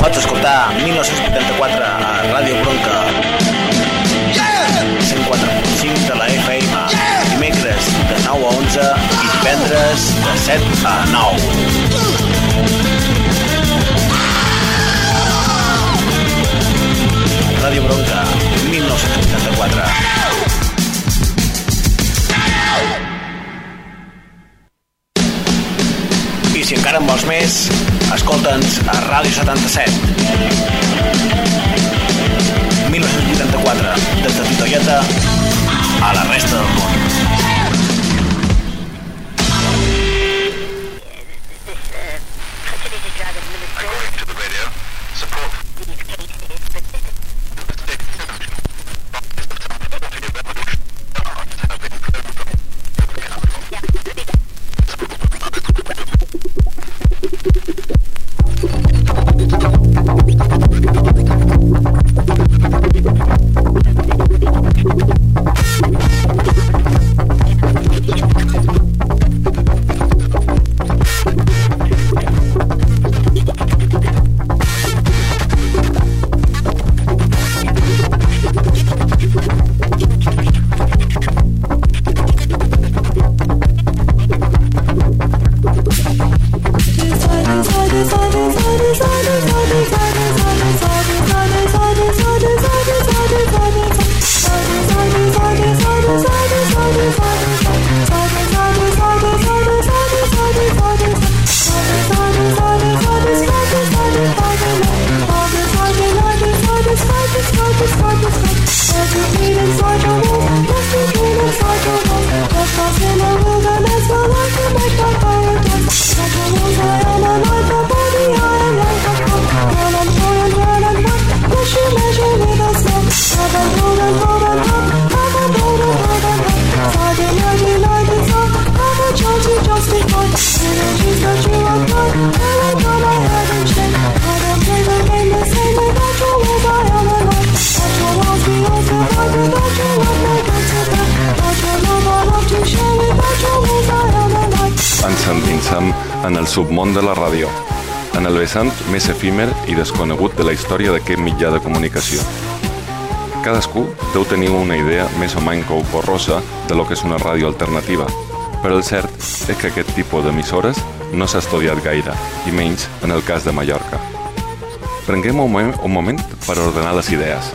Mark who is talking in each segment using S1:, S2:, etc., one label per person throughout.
S1: Pots escoltar 1984 a Ràdio Bronca. 104.5 de la FM dimecres de 9 a 11 i divendres de 7 a 9 Ràdio Bronca 1984 Si encara en vols més, escolta'ns a Ràdio 77. 1984, des de Titoieta a la resta del món.
S2: Més efímer i desconegut de la història d'aquest mitjà de comunicació. Cadascú deu tenir una idea més o menys borrosa de lo que és una ràdio alternativa, però el cert és que aquest tipus d'emissores no s'ha estudiat gaire, i menys en el cas de Mallorca. Prenguem un moment, un moment per ordenar les idees.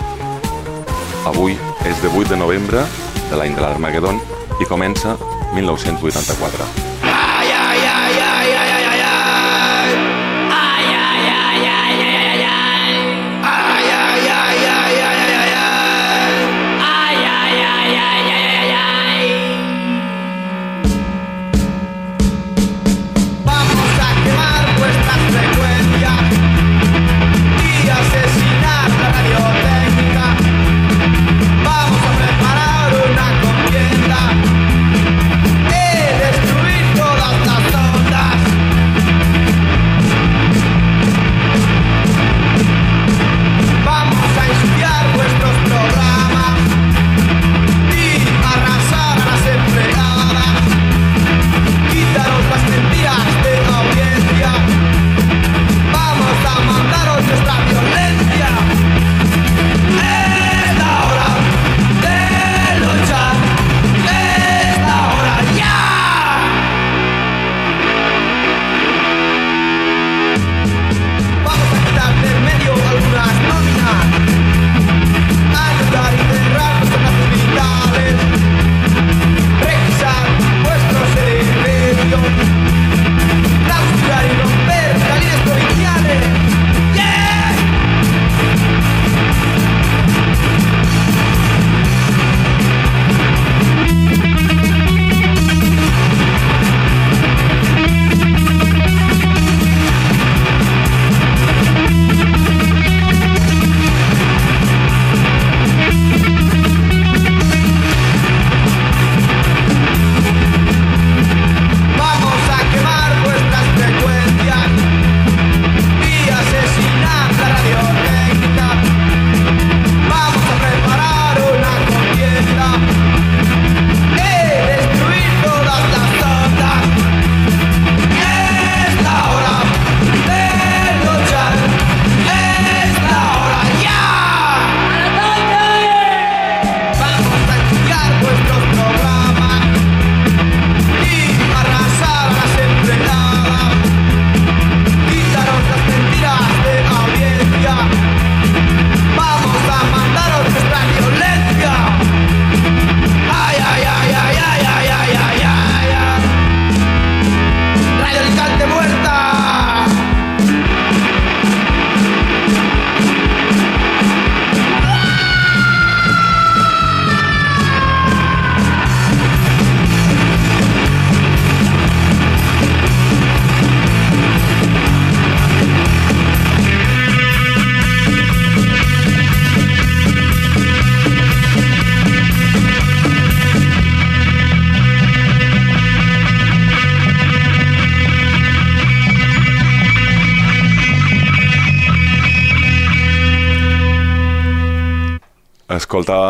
S2: Avui és de 8 de novembre de l'any de l'Armagedon i comença 1984.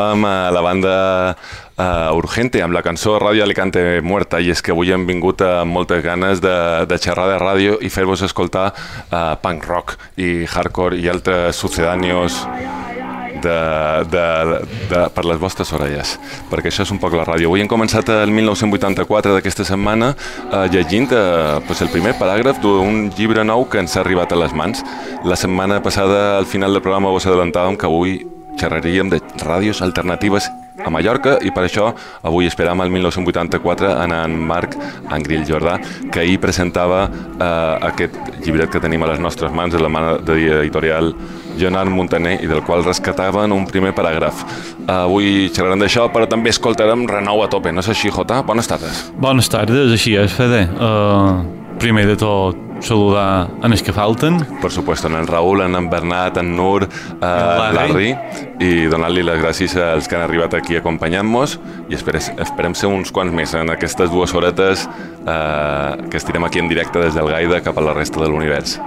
S2: Escoltàvem uh, la banda uh, Urgente amb la cançó Radio Alicante Muerta i és que avui hem vingut amb moltes ganes de, de xerrar de ràdio i fer-vos escoltar uh, punk rock i hardcore i altres sucedànios de, de, de, per les vostres orelles, perquè això és un poc la ràdio. Avui hem començat el 1984 d'aquesta setmana eh, llegint eh, pues el primer paràgraf d'un llibre nou que ens ha arribat a les mans. La setmana passada, al final del programa, vos adelantàvem que avui xerraríem de ràdios alternatives a Mallorca i per això avui esperam el 1984 en en Marc Angrill Jordà que ahir presentava eh, aquest llibret que tenim a les nostres mans de la mà de editorial Leonard Montaner i del qual rescataven un primer paràgraf. Avui xerrarem d'això, però també escoltarem Renou a tope. No és així, Jota? Bones tardes.
S3: Bones tardes, així és, Fede. Uh, primer de tot, saludar en els que falten.
S2: Per supuesto, en el Raül, en en Bernat, en Nur, eh,
S3: Larry.
S2: Larry, i donar-li les gràcies als que han arribat aquí acompanyant-nos i esperem, esperem ser uns quants més en aquestes dues horetes eh, que estirem aquí en directe des del Gaida cap a la resta de l'univers.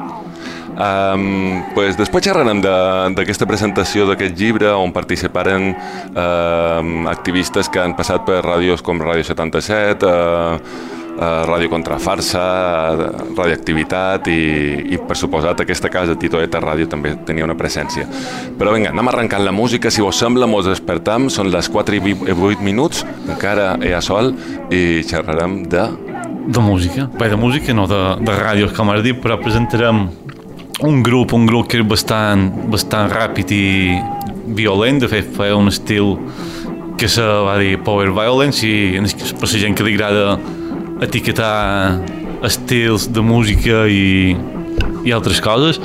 S2: Um, pues després xerrarem de- d'aquesta presentació d'aquest llibre on participaren um, activistes que han passat per ràdios com Ràdio 77, uh, uh, Ràdio Contrafarsa, uh, Radioactivitat i, i per suposat aquesta casa Titoeta Ràdio també tenia una presència. Però vinga, anem arrencant la música, si vos sembla mos despertam, són les 4 i 8 minuts, encara hi ha sol i xerrarem de...
S3: De música. Bé, de música, no de, de ràdios, com has dit, però presentarem un grup, un grup que és bastant, bastant ràpid i violent, de fet feia un estil que se va dir power violence i per la gent que li agrada etiquetar estils de música i, i altres coses.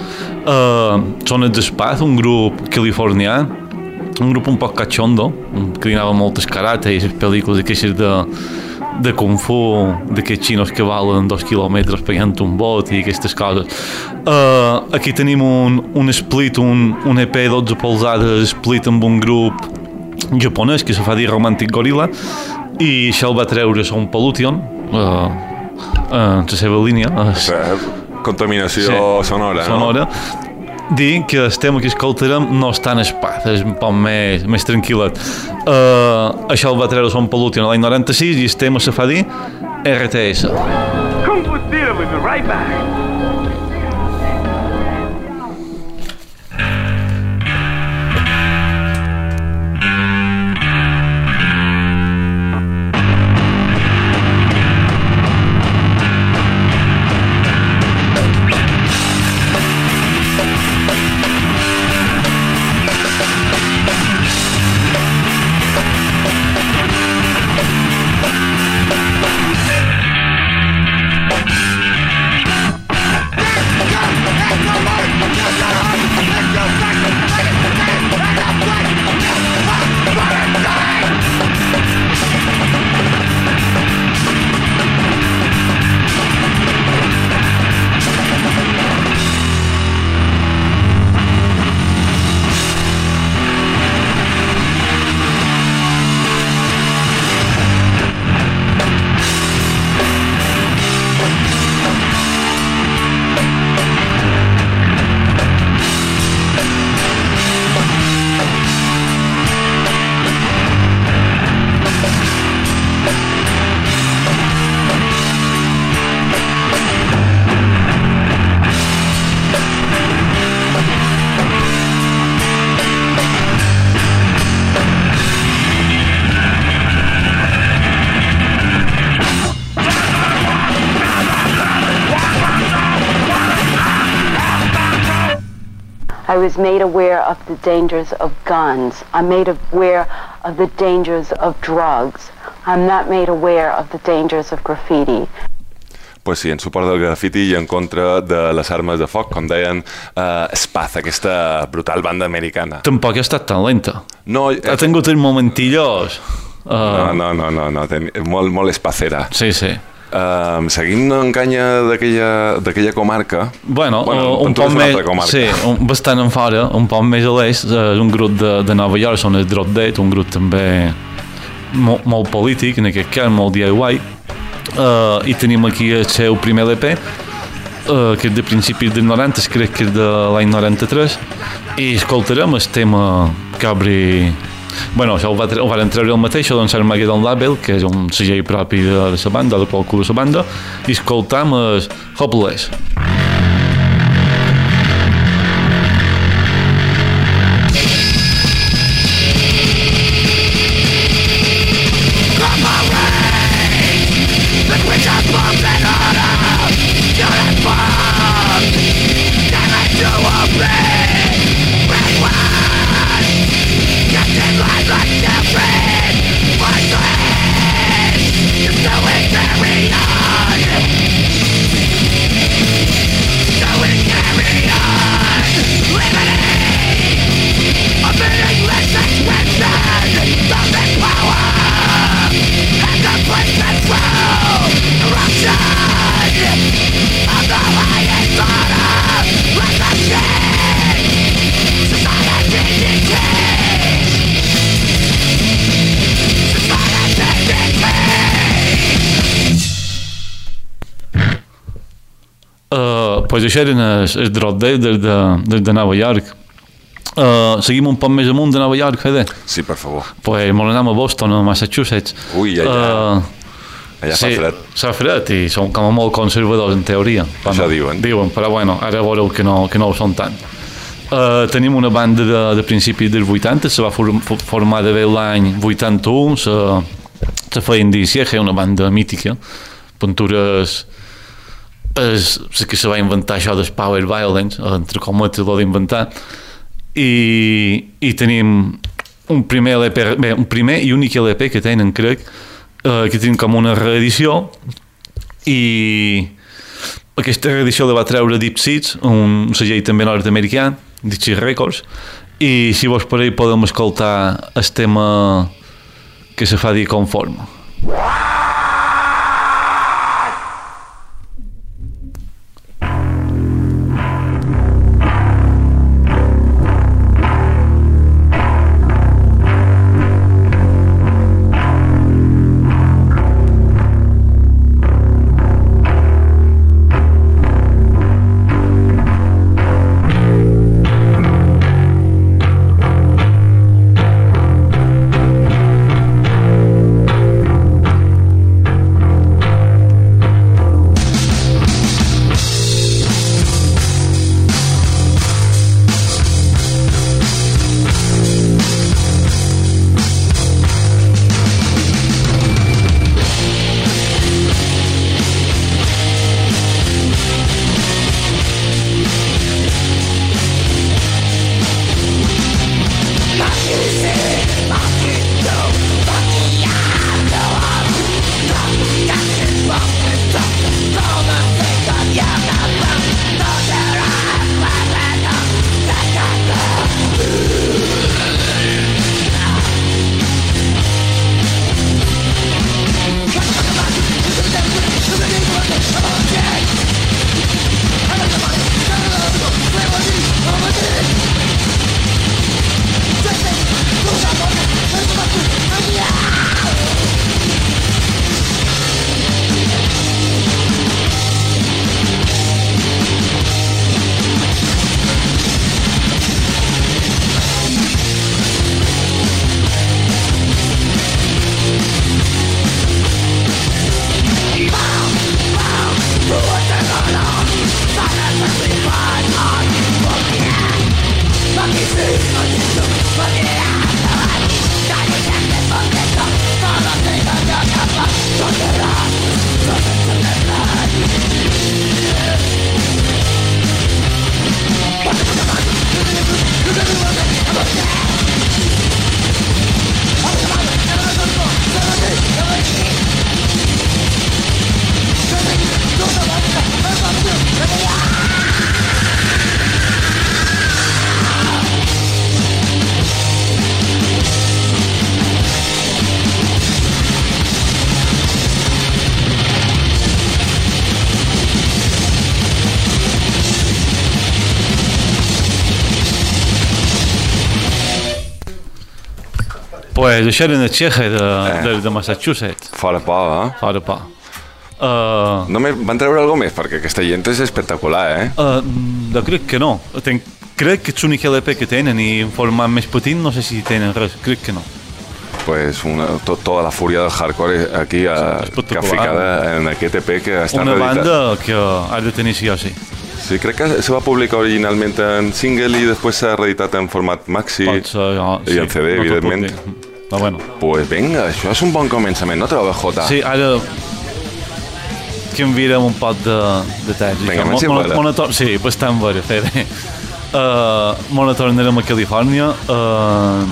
S3: Uh, són els Spaz, un grup californià, un grup un poc cachondo, que donava moltes karates i pel·lícules d'aquestes de, de Kung Fu, d'aquests xinos que valen dos quilòmetres pegant un bot i aquestes coses. Uh, aquí tenim un, un split, un, un EP 12 polzades split amb un grup japonès que se fa dir Romantic Gorilla i això el va treure Son Pollution uh, en la seva línia uh,
S2: Eh, contaminació
S3: Sí.
S2: sonora,
S3: sonora
S2: no?
S3: dir que el tema que escoltarem no és tan espat, és un poc més, més tranquil·let. Uh, això el va treure Son Pollution l'any 96 i el tema se fa dir RTS.
S4: Theater will be right back.
S5: Dangers of guns. I'm made aware of the dangers of drugs. I'm not made aware of the dangers of graffiti.
S2: Pues sí, en suport del grafiti i en contra de les armes de foc, com deien uh, Spaz, aquesta brutal banda americana.
S3: Tampoc ha estat tan lenta.
S2: No,
S3: Ha
S2: eh,
S3: tingut uns momentillos...
S2: no,
S3: Uh,
S2: no, no, no, no ten, molt, molt espacera.
S3: sí, sí.
S2: Uh, seguint en canya d'aquella comarca...
S3: Bueno,
S2: Bueno,
S3: bueno un poc més,
S2: comarca.
S3: sí, un, bastant en fora, un poc més a l'est, eh, és un grup de, de Nova York, són els Drop Dead, un grup també molt, molt polític, en aquest cas molt DIY, uh, i tenim aquí el seu primer LP, uh, que és de principis dels 90, crec que és de l'any 93, i escoltarem el tema que obri
S6: bueno, això ho, va, ho van treure el mateix, doncs Armageddon Label, que és un segell propi de la banda, de qual de la banda, i escoltam el Hopeless. Eren els, els Drop Dead des de, des de Nova York. Uh, seguim un poc més amunt de Nova York, Fede.
S2: Sí, per favor.
S6: Pues molt anem a Boston, a Massachusetts.
S2: Ui, allà-
S6: Uh,
S2: Allà fa fred.
S6: Fa fred i són com a molt conservadors en teoria.
S2: Això diuen.
S6: Diuen, però bueno, ara veureu que no, que no ho són tant. Uh, tenim una banda de, de principis dels 80, se va for, for, formar de l'any 81, se, se feia Indícia, una banda mítica, pintures és, és que se va inventar això del power violence, entre cometes l'ho d'inventar, i, i tenim un primer LP, bé, un primer i únic LP que tenen, crec, eh, que tenim com una reedició i aquesta reedició la va treure Deep Seeds, un segell també nord-americà, Dixie Records, i si vos per ahí podem escoltar el tema que se fa dir conforme. Pues una txeja de, de, de Massachusetts,
S2: Fora por, eh?
S6: fora por. Uh,
S2: Només van treure alguna més, perquè aquesta gent és espectacular, eh?
S6: uh, jo crec que no. Tenc,
S3: crec que és l'únic LP que tenen i en format més petit no sé si tenen res, crec que no.
S2: Pues una, to, toda la fúria del hardcore aquí a, que ha ficada en aquest EP que està
S3: Una
S2: reeditat.
S3: banda que ha de tenir sí o sí.
S2: Sí, crec que se va publicar originalment en single i després s'ha reeditat en format maxi.
S3: Pot ser, jo,
S2: I en CD,
S3: no
S2: evidentment.
S3: Però bueno,
S2: Pues vinga, això és un bon començament, no trobes, Jota?
S3: sí, ara canviarem un poc de, de text.
S2: Vinga, vuole.
S3: monotor- sí, bastant vera, Fede. Uh, Mona tornarem a Califòrnia uh,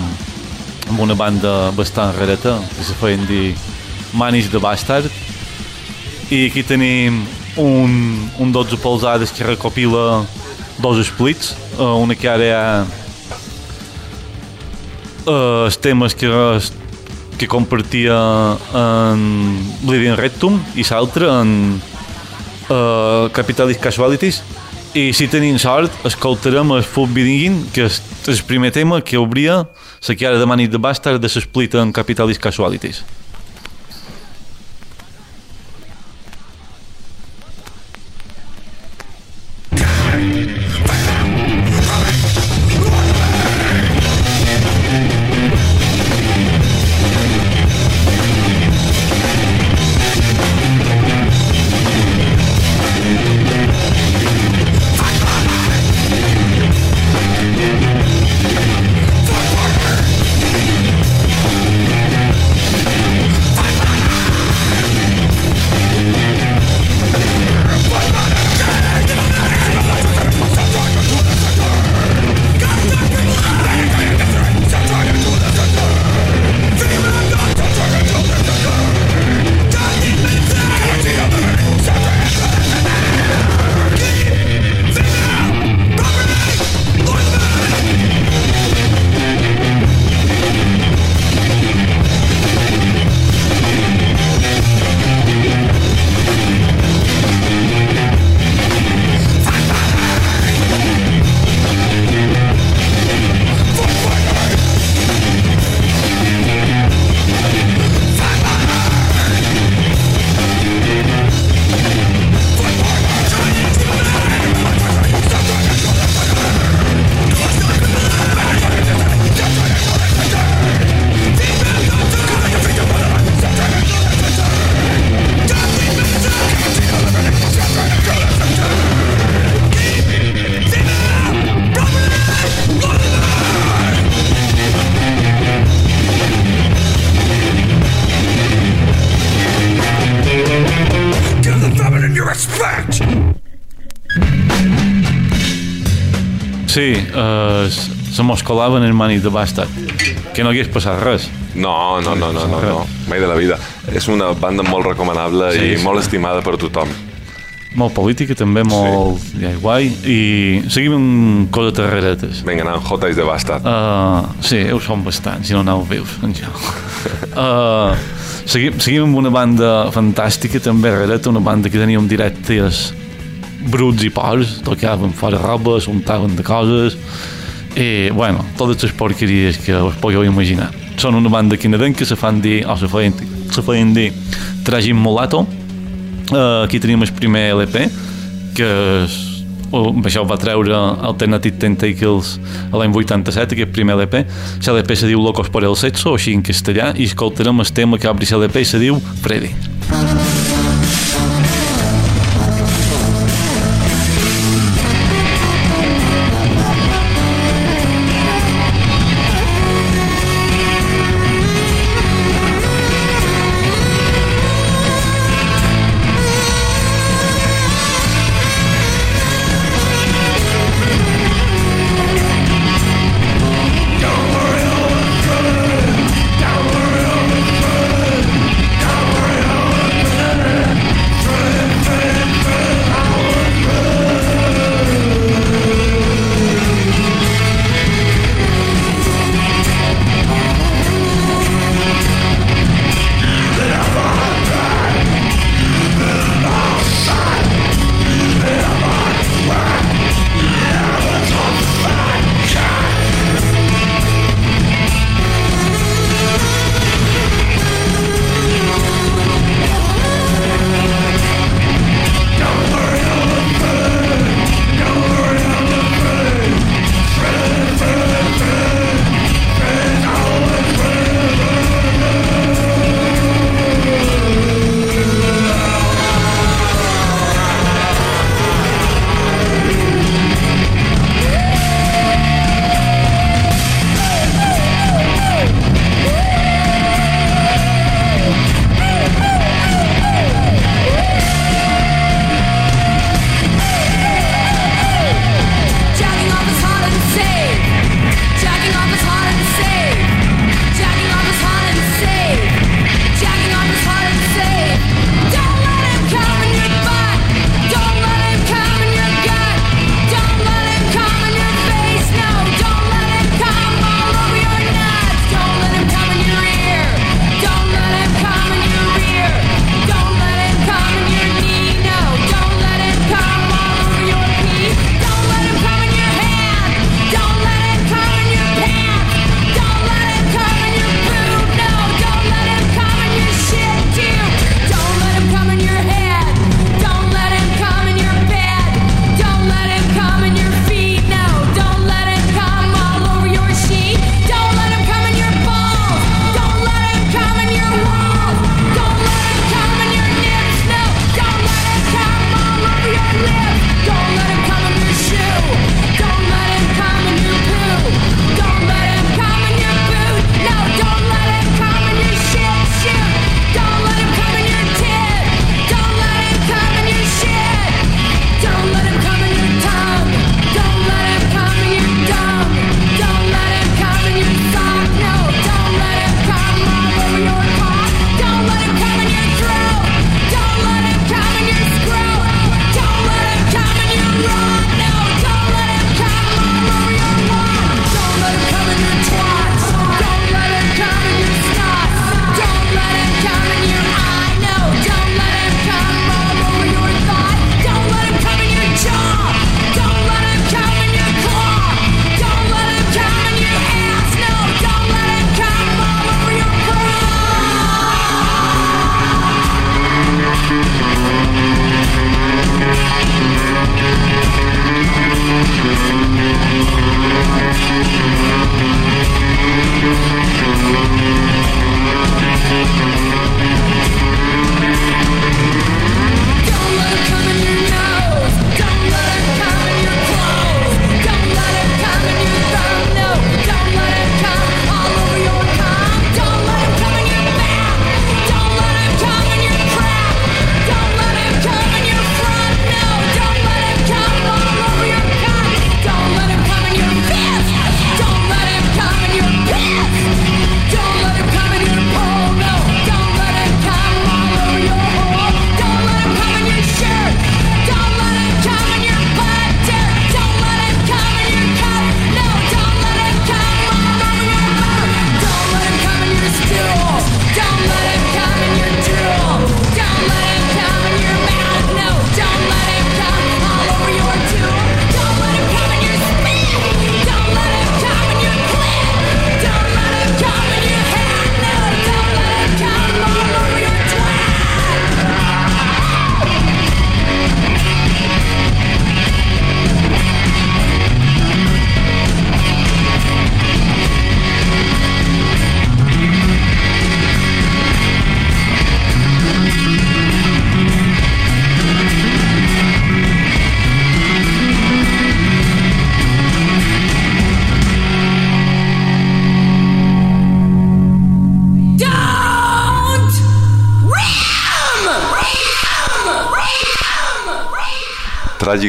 S3: amb una banda bastant rareta que se feien dir Manis de Bastard i aquí tenim un, un 12 polsades que recopila dos splits uh, una que ara hi ha uh, els temes que, que compartia en Bleeding Rectum i l'altre en uh, Capitalist Casualities. I si tenim sort escoltarem el Food Begin que és el primer tema que obria la que ara de Manit de Bastard de s'explita en Capitalist Casualities eh, se mos colaven el Manit de Bastard que no hagués passat res
S2: No, no, no, no, no, no, mai de la vida. És una banda molt recomanable
S3: Sí,
S2: i
S3: sí.
S2: molt estimada per tothom.
S3: molt política també, molt sí. ja, guai i seguim amb coses terreretes
S2: Vinga, anant Jota is de Bastard.
S3: Uh, sí, ho som bastant, si no aneu vius, en jo. Uh, seguim, seguim amb una banda fantàstica, també rareta, una banda que teníem directes bruts i porcs, tocaven fora roba, s'untaven de coses, i, bueno, totes les porqueries que us podeu imaginar. Són una banda canadenca, se fan dir, o se feien, se feien dir Tragin Mulato, uh, aquí tenim el primer LP, que és, amb això va treure Alternative Tentacles l'any 87, aquest primer LP. L'LP se diu Locos por el Sexo, així en castellà, i escoltarem el tema que obri l'LP i se diu Freddy.
S6: Down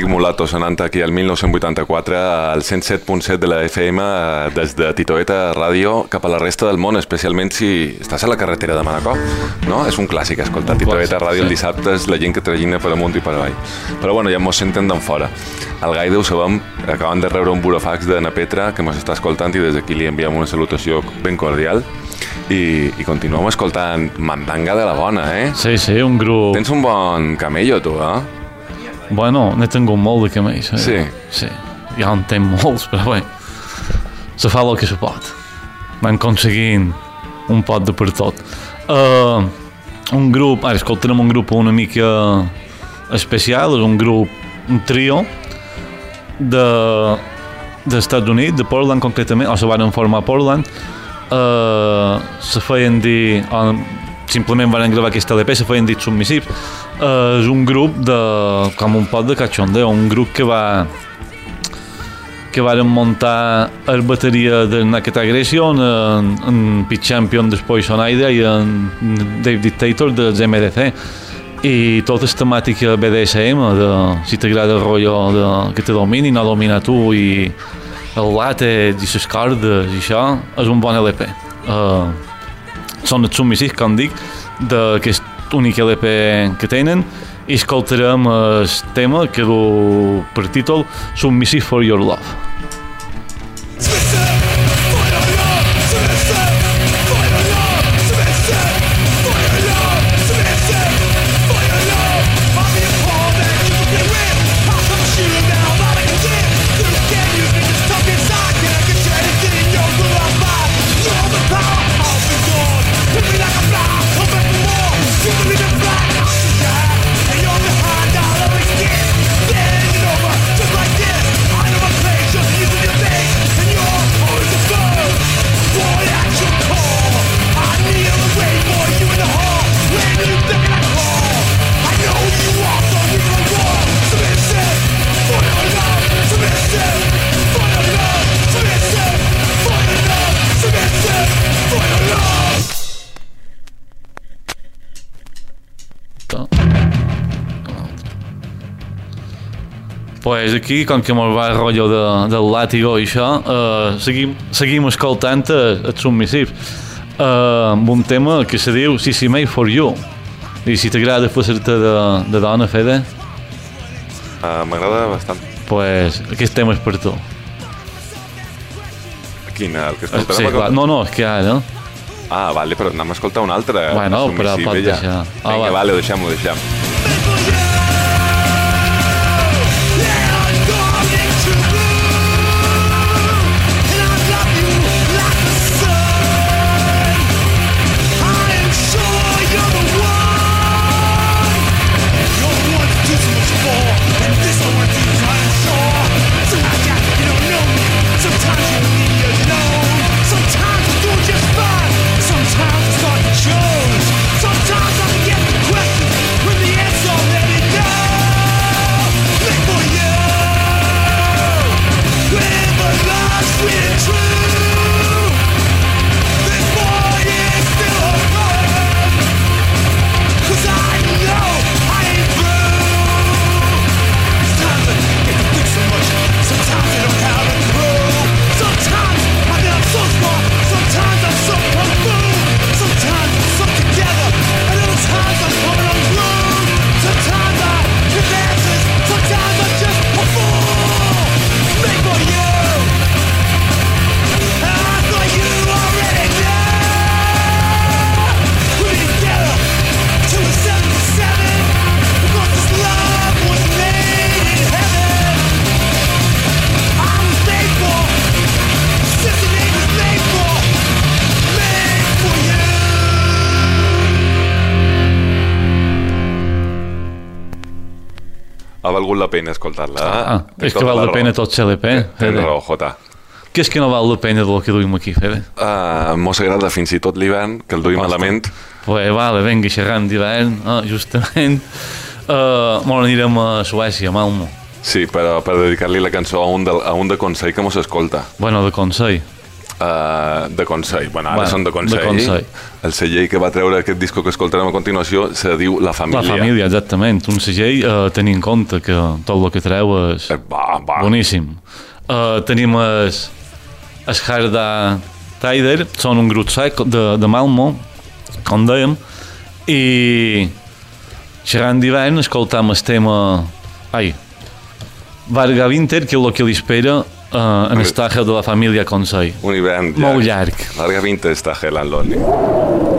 S2: tràgic mulato sonant aquí al 1984 al 107.7 de la FM eh, des de Titoeta Ràdio cap a la resta del món, especialment si estàs a la carretera de Manacor, no? És un clàssic escoltar Titoeta Ràdio el dissabte, és la gent que tragina per amunt i per avall. Però bueno, ja mos senten d'en fora. Al Gaide ho sabem, acaben de rebre un burofax de Na Petra que mos està escoltant i des d'aquí li enviem una salutació ben cordial i, i continuem escoltant Mandanga de la Bona, eh?
S3: Sí, sí, un grup...
S2: Tens un bon camello, tu, eh?
S3: Bueno, n'he tingut molt de camells. Eh?
S2: Sí.
S3: Sí. Ja en tenc molts, però bé. Se fa el que se pot. Van aconseguint un pot de per tot. Uh, un grup, ara escoltarem un grup una mica especial, és un grup, un trio de dels Estats Units, de Portland concretament, o se van formar a Portland, uh, se feien dir, o simplement van gravar aquesta LP, se feien dir submissives, uh, és un grup de, com un pot de cachondeo, un grup que va que varen muntar la bateria de Naked Aggression, en, en Pete Champion de Poison Idea i en Dave Dictator dels MDC i tota la temàtica BDSM de si t'agrada el rotllo de, que te domini, no domina tu i el làtex i les cordes i això és un bon LP uh, són els submissius com dic d'aquest únic LP que tenen i escoltarem el tema que du per títol Submissive for Your Love pues aquí, com que me'l va el rotllo de, del làtigo i això, eh, seguim, seguim escoltant els submissius eh, amb un tema que se diu Sissy Made For You. I si t'agrada fer-te de, de dona, Fede,
S2: Uh, M'agrada bastant.
S3: pues aquest tema és per tu.
S2: Quina? El que
S3: Eh,
S2: escoltarem
S3: sí,
S2: a
S3: clar, no, no, és que ara, no?
S2: Ah, vale, però anem a escoltar un altre.
S3: Bueno, però pot
S2: ja.
S3: deixar. Ah,
S2: Vinga,
S3: va.
S2: vale, deixem-ho, deixem. Ha valgut la pena escoltar-la. eh?
S3: Ah,
S2: Tens
S3: és que
S2: tota
S3: val la
S2: raó.
S3: pena tot CLP.
S2: Tens
S3: Fede.
S2: raó, Jota.
S3: Què és que no val la pena del que duim aquí, Fede?
S2: Uh, Mos agrada fins i tot l'hivern, que el duim malament.
S3: Pues vale, venga, xerrant d'hivern, ah, justament. Uh, molt anirem a Suècia, a Malmo.
S2: Sí, per, per dedicar-li la cançó a un, de, a un de Consell que mos escolta.
S3: Bueno, de consell.
S2: Uh, de Consell. Bueno, ara
S3: Bueno,
S2: són de
S3: de
S2: Consell.
S3: Consell.
S2: El segell que va treure aquest disco que escoltarem a continuació se diu La Família.
S3: La família, exactament. Un segell, uh, tenint en compte que tot el que treu és
S2: Eh, va, va.
S3: boníssim. Uh, tenim es, es Harda Tider, són un grup sec de, de Malmo, com dèiem, i xerrant d'hivern escoltam el tema... Ai, Varga Winter, que és el que li espera uh, en el de la família Consell.
S2: Un hivern llarg.
S3: Molt llarg.
S2: Larga vinta Lonely.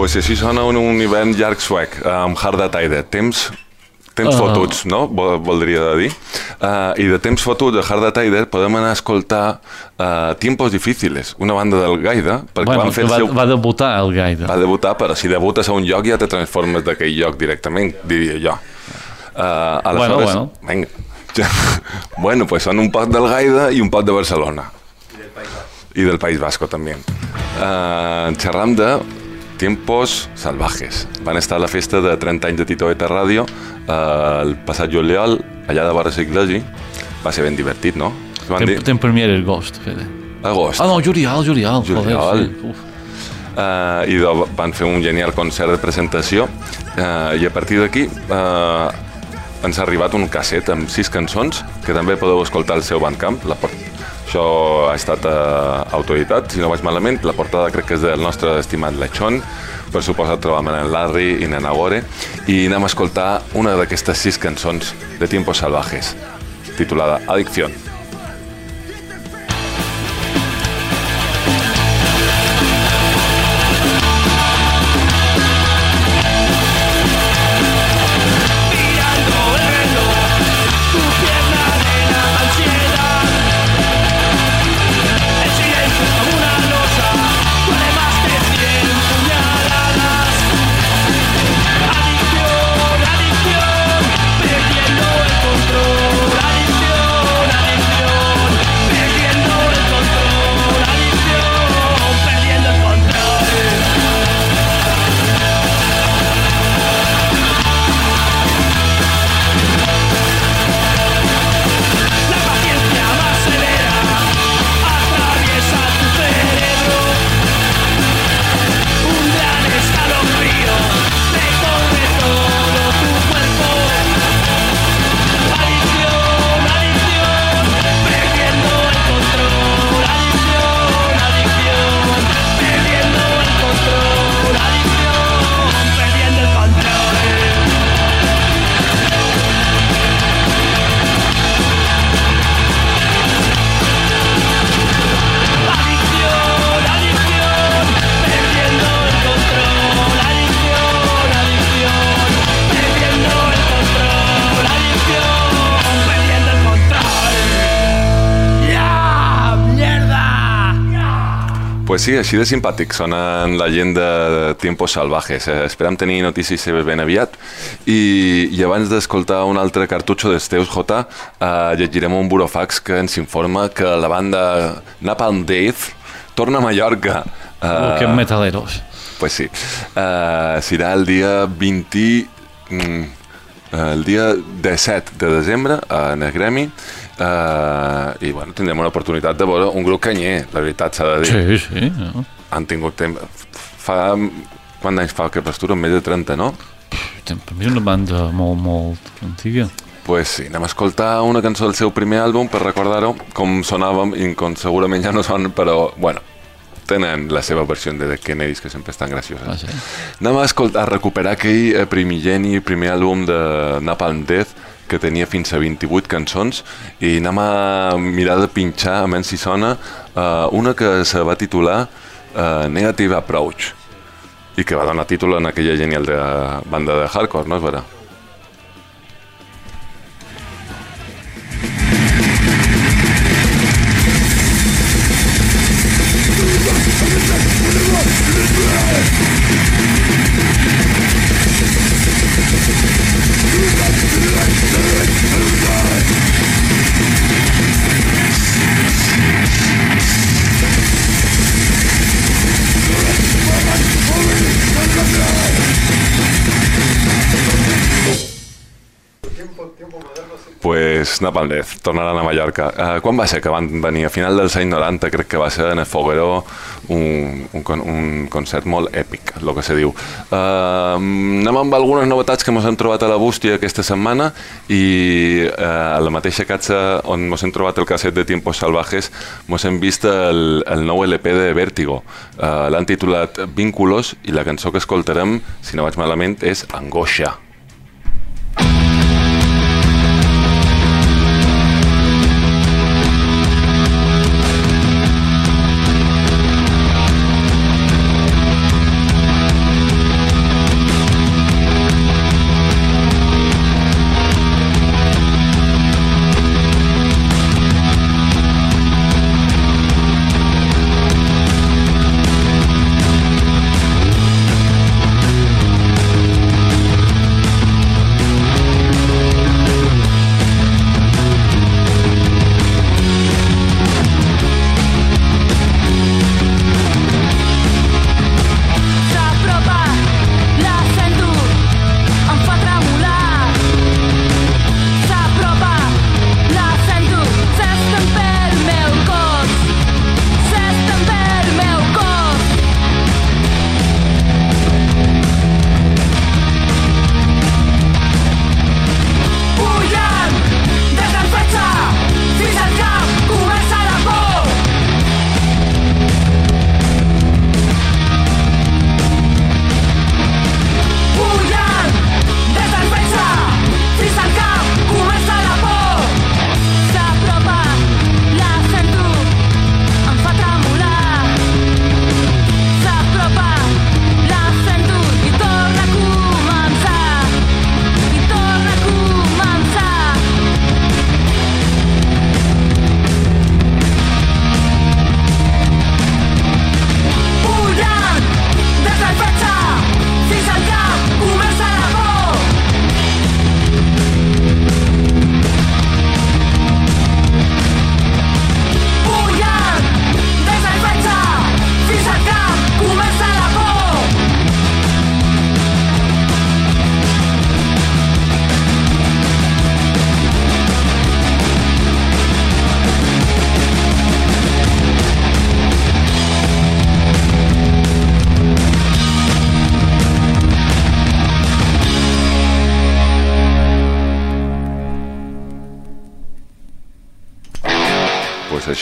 S2: Pues així sona un, un hivern llarg suec, eh, amb Hard Tide. Temps, temps
S3: Ah.
S2: fotuts, no? Vol, voldria dir. Uh, I de temps fotuts, de Hard Tider, podem anar a escoltar uh, Tiempos Difíciles, una banda del Gaida, perquè
S3: Bueno,
S2: van fer
S3: va,
S2: seu...
S3: va debutar el Gaida.
S2: Va debutar, però si debutes a un lloc ja te transformes d'aquell lloc directament, diria jo. Uh, aleshores,
S3: bueno.
S2: Venga. bueno, pues són un poc del Gaida i un poc de Barcelona. I del País Vasco també. Uh, xerram de Tiempos Salvajes. Van estar a la festa de 30 anys de Titoeta Ràdio uh, el passat juliol, allà de vora Iglesi. Va ser ben divertit, no? Van dir
S3: Tem, tem premier agost, Fede.
S2: agost.
S3: Ah, no, juliol, juliol.
S2: Juliol.
S3: Joder, sí. Uf.
S2: uh, i de, van fer un genial concert de presentació uh, i a partir d'aquí uh, ens ha arribat un casset amb sis cançons que també podeu escoltar al seu Bandcamp la port... això ha estat uh, autoritat, si no vaig malament. La portada crec que és del nostre estimat Lechón per suposat trobam en Larry i en Agore i anem a escoltar una d'aquestes sis cançons de Tiempos Salvajes titulada. Adicción, Pues sí, així de simpàtic sonen la gent de Tiempos Salvajes. Eh, esperem tenir notícies ben aviat. I, i abans d'escoltar un altre cartutxo d'Esteus J, eh, llegirem un burofax que ens informa que la banda Napalm Death torna a Mallorca.
S3: Uh, que metaleros.
S2: Pues sí. Uh, serà el dia 20... Mm, el dia 17 de desembre a Negremi uh, i bueno, tindrem una oportunitat de veure un grup canyer, la veritat s'ha de dir.
S3: Sí, sí. No?
S2: Han tingut temps... Fa... Quant anys fa que pasturen? Més de 30, no?
S3: Per mi és una banda molt, molt antiga.
S2: Pues sí, anem a escoltar una cançó del seu primer àlbum per recordar-ho, com sonàvem i com segurament ja no són, però bueno, tenen la seva versió de The Kennedys, que sempre estan gracioses.
S3: Ah, sí?
S2: Anem a, escoltar, a recuperar aquell eh, primigeni primer àlbum de Napalm Death que tenia fins a 28 cançons i anem a mirar de pinxar, a menys si sona, uh, una que se va titular uh, Negative Approach i que va donar títol en aquella genial de banda de hardcore, no és vera? Pues Napalm Death tornaran a Mallorca. Uh, quan va ser que van venir? A final dels anys 90 crec que va ser en el Fogueró un, un, un concert molt èpic, el que se diu. Uh, anem amb algunes novetats que ens hem trobat a la bústia aquesta setmana i uh, a la mateixa catxa on ens hem trobat el casset de Tiempos Salvajes ens hem vist el, el nou LP de Vértigo. Uh, L'han titulat Vínculos i la cançó que escoltarem, si no vaig malament, és Angoixa.
S6: S'apropa,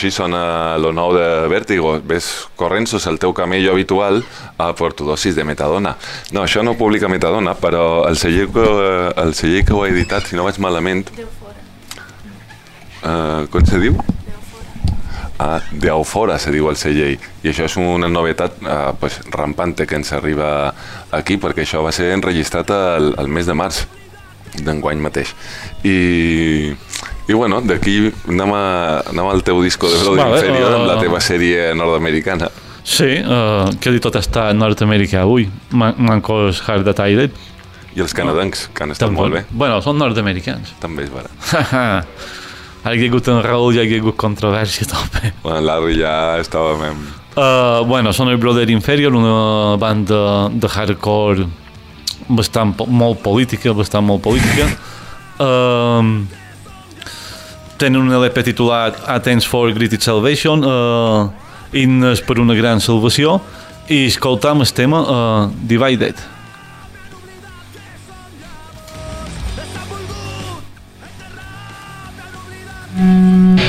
S2: així sona lo nou de Vértigo. Ves corrents el teu camello habitual a per tu dosis de metadona. No, això no ho publica Metadona, però el celler que, el celler que ho ha editat, si no vaig malament... Uh, com se diu? Ah, d'Eufora se diu el celler i això és una novetat uh, pues, rampante que ens arriba aquí perquè això va ser enregistrat el, el mes de març d'enguany mateix i, i bueno, d'aquí anem, a, anem al teu disco de Brother
S3: Vale,
S2: Inferior amb la
S3: uh,
S2: teva sèrie nord-americana
S3: Sí, uh, que de tot està a Nord-Amèrica avui. Man Mancos Hard Datated.
S2: I els canadencs, que han estat molt bé.
S3: Bueno, són nord-americans.
S2: També és vera.
S3: Ha hagut un Raül i ha hagut controvèrsia a tope.
S2: Bueno, Larry ja estàvem... En...
S3: Uh, bueno, són el Brother Inferior, una banda de hardcore bastant, molt política, bastant molt política. Uh, tenen un LP titulat A for Greatest Salvation, uh, Innes per una gran salvació, i escoltam el tema uh, Divided.
S7: Aquesta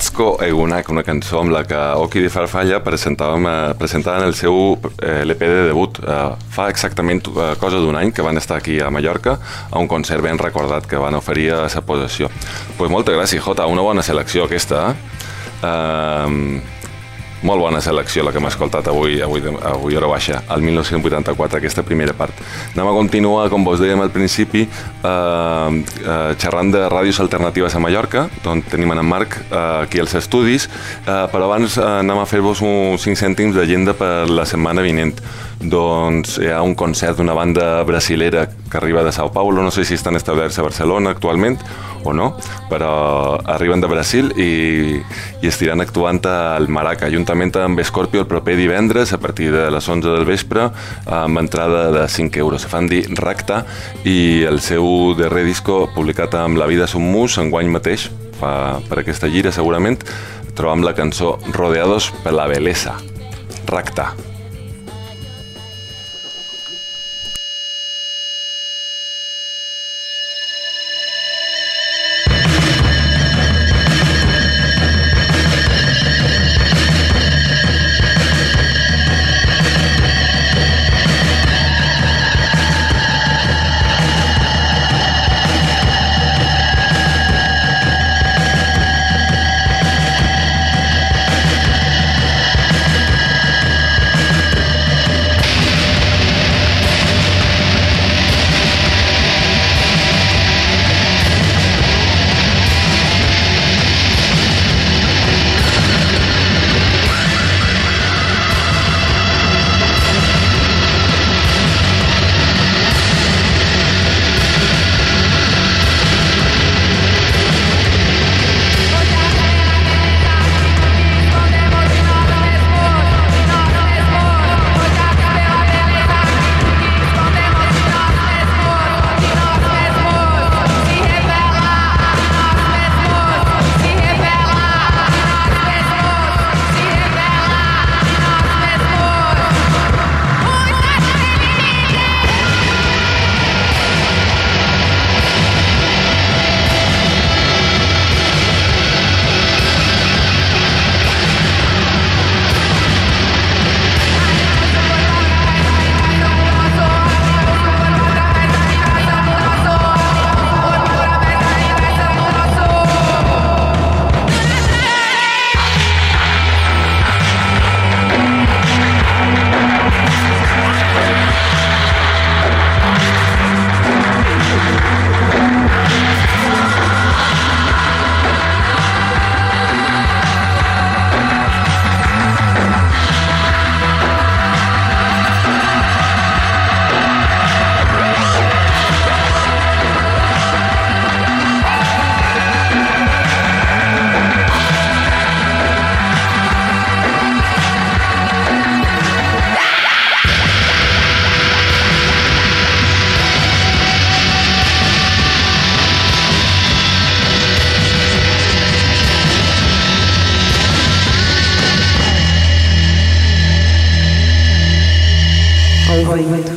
S2: Atsko Egunak, una cançó amb la que Oki de Farfalla presentàvem, eh, presentaven el seu eh, LP de debut eh, fa exactament eh, cosa d'un any que van estar aquí a Mallorca a un concert ben recordat que van oferir a sa possessió. pues molta gràcies, Jota, una bona selecció aquesta. Eh? Eh, molt bona selecció la que hem escoltat avui, avui, avui hora baixa, al 1984, aquesta primera part. Anem a continuar, com vos dèiem al principi, eh, eh, xerrant de ràdios alternatives a Mallorca, on tenim en Marc eh, aquí als estudis, eh, però abans eh, anem a fer-vos uns 5 cèntims d'agenda per la setmana vinent. Doncs hi ha un concert d'una banda brasilera que arriba de Sao Paulo, no sé si estan establerts a Barcelona actualment o no, però arriben de Brasil i, i estiran actuant al Maraca, juntament amb Scorpio el proper divendres a partir de les 11 del vespre amb entrada de 5 euros. Se fan dir Racta i el seu darrer disco publicat amb La vida som mus enguany mateix fa, per aquesta gira segurament trobam la cançó Rodeados per la Belesa Racta
S8: Pots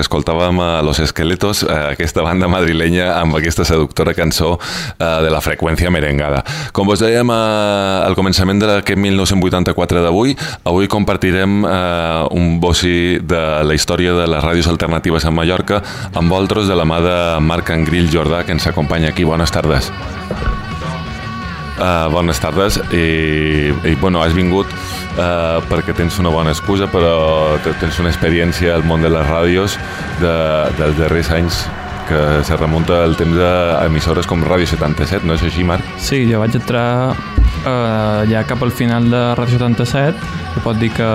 S2: Escoltàvem a Los Esqueletos, eh, aquesta banda madrilenya amb aquesta seductora cançó eh, de la freqüència merengada. Com vos dèiem eh, al començament d'aquest 1984 d'avui, avui compartirem eh, un boci de la història de les ràdios alternatives a Mallorca amb vosaltres de la mà de Marc Angril Jordà, que ens acompanya aquí. Bones tardes. Uh, bones tardes i, i bueno, has vingut uh, perquè tens una bona excusa però te- tens una experiència al món de les ràdios de, dels darrers anys que se remunta al temps d'emissores com Ràdio 77, no és així, Marc?
S9: Sí, jo vaig entrar eh, ja cap al final de Ràdio 77, que pot dir que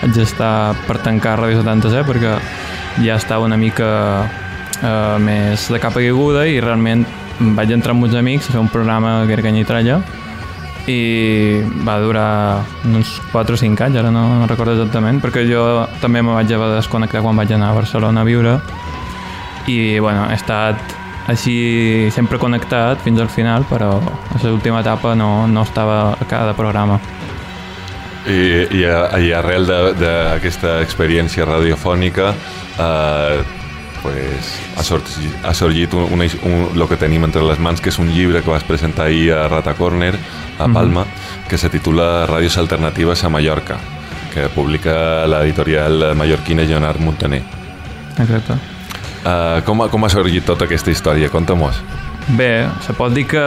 S9: haig d'estar per tancar Ràdio 77 perquè ja estava una mica eh, més de capa caiguda i realment vaig entrar amb uns amics a fer un programa que era Canya i Tralla i va durar uns 4 o 5 anys, ara no, no recordo exactament, perquè jo també me vaig haver de desconnectar quan vaig anar a Barcelona a viure i bueno, he estat així sempre connectat fins al final, però a l'última etapa no, no estava a cada programa.
S2: I, i, i arrel d'aquesta experiència radiofònica eh, pues, ha, sorgit, ha sorgit un, una, un, el que tenim entre les mans, que és un llibre que vas presentar ahir a Rata Corner, a. Palma, que se titula Ràdios alternatives a Mallorca, que publica l'editorial mallorquina Leonard Montaner.
S9: Exacte.
S2: Uh, com, com ha sorgit tota aquesta història? Conta-mos.
S9: Bé, se pot dir que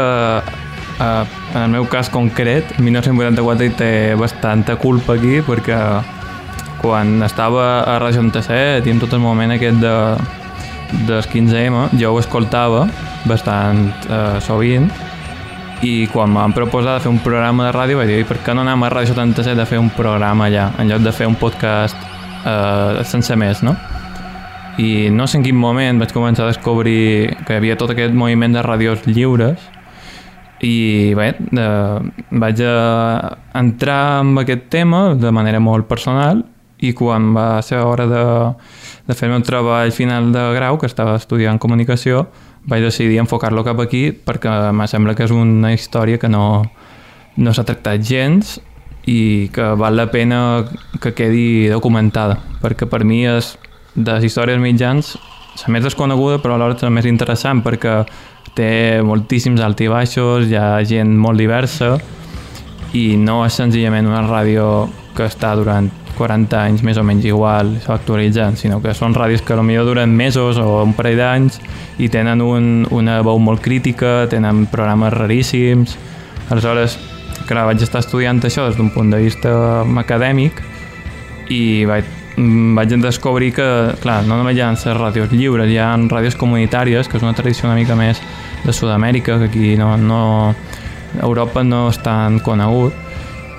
S9: eh, en el meu cas concret, 1984 hi té bastanta culpa aquí perquè quan estava a Ràdio 77 i en tot el moment aquest de, dels 15M jo ho escoltava bastant eh, sovint i quan em van proposar de fer un programa de ràdio vaig dir, "Ei, per què no anem a Ràdio 77 a fer un programa allà, en lloc de fer un podcast eh, sense més, no? I no sé en quin moment vaig començar a descobrir que hi havia tot aquest moviment de ràdios lliures i bé, eh, vaig a entrar en aquest tema de manera molt personal i quan va ser hora de, de fer meu treball final de grau, que estava estudiant comunicació, vaig decidir enfocar-lo cap aquí perquè me sembla que és una història que no, no s'ha tractat gens i que val la pena que quedi documentada, perquè per mi és de les històries mitjans la més desconeguda però alhora la més interessant perquè té moltíssims alt i baixos, hi ha gent molt diversa i no és senzillament una ràdio que està durant 40 anys més o menys igual, s'ha actualitzant, sinó que són ràdios que potser duren mesos o un parell d'anys i tenen un, una veu molt crítica, tenen programes raríssims. Aleshores, clar, vaig estar estudiant això des d'un punt de vista acadèmic i vaig, vaig descobrir que, clar, no només hi ha les ràdios lliures, hi ha ràdios comunitàries, que és una tradició una mica més de Sud-amèrica, que aquí no, no, Europa no és tan conegut,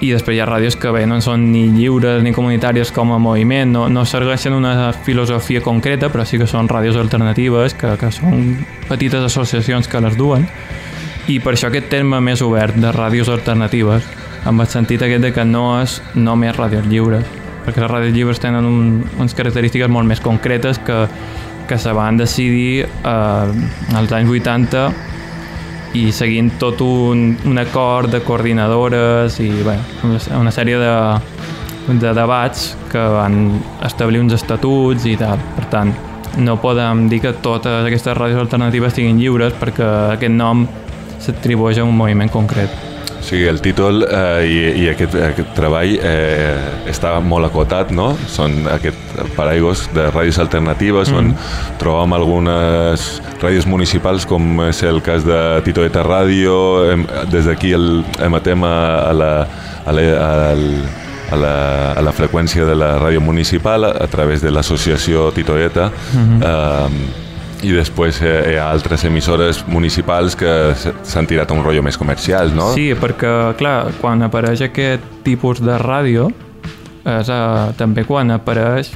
S9: i després hi ha ràdios que bé, no són ni lliures ni comunitàries com a moviment, no, no segueixen una filosofia concreta, però sí que són ràdios alternatives, que, que són petites associacions que les duen, i per això aquest terme més obert de ràdios alternatives, amb el sentit aquest de que no és només ràdios lliures, perquè les ràdios lliures tenen un, unes característiques molt més concretes que, que se van decidir eh, als anys 80 i seguint tot un, un acord de coordinadores i bé, una, sèrie de, de debats que van establir uns estatuts i tal. Per tant, no podem dir que totes aquestes ràdios alternatives siguin lliures perquè aquest nom s'atribueix a un moviment concret.
S2: O sigui, el títol eh, i, i aquest, aquest treball eh, està molt acotat, no? Són aquest paraigos de ràdios alternatives mm. on trobam algunes ràdios municipals com és el cas de Titoeta Ràdio des d'aquí el emetem a, a la, a la, al, a la, a la freqüència de la ràdio municipal a, a través de l'associació Titoeta
S9: Mhm.
S2: eh, i després eh, hi ha altres emissores municipals que s'han tirat a un rotllo més comercial, no?
S9: Sí, perquè, clar, quan apareix aquest tipus de ràdio, és uh, també quan apareix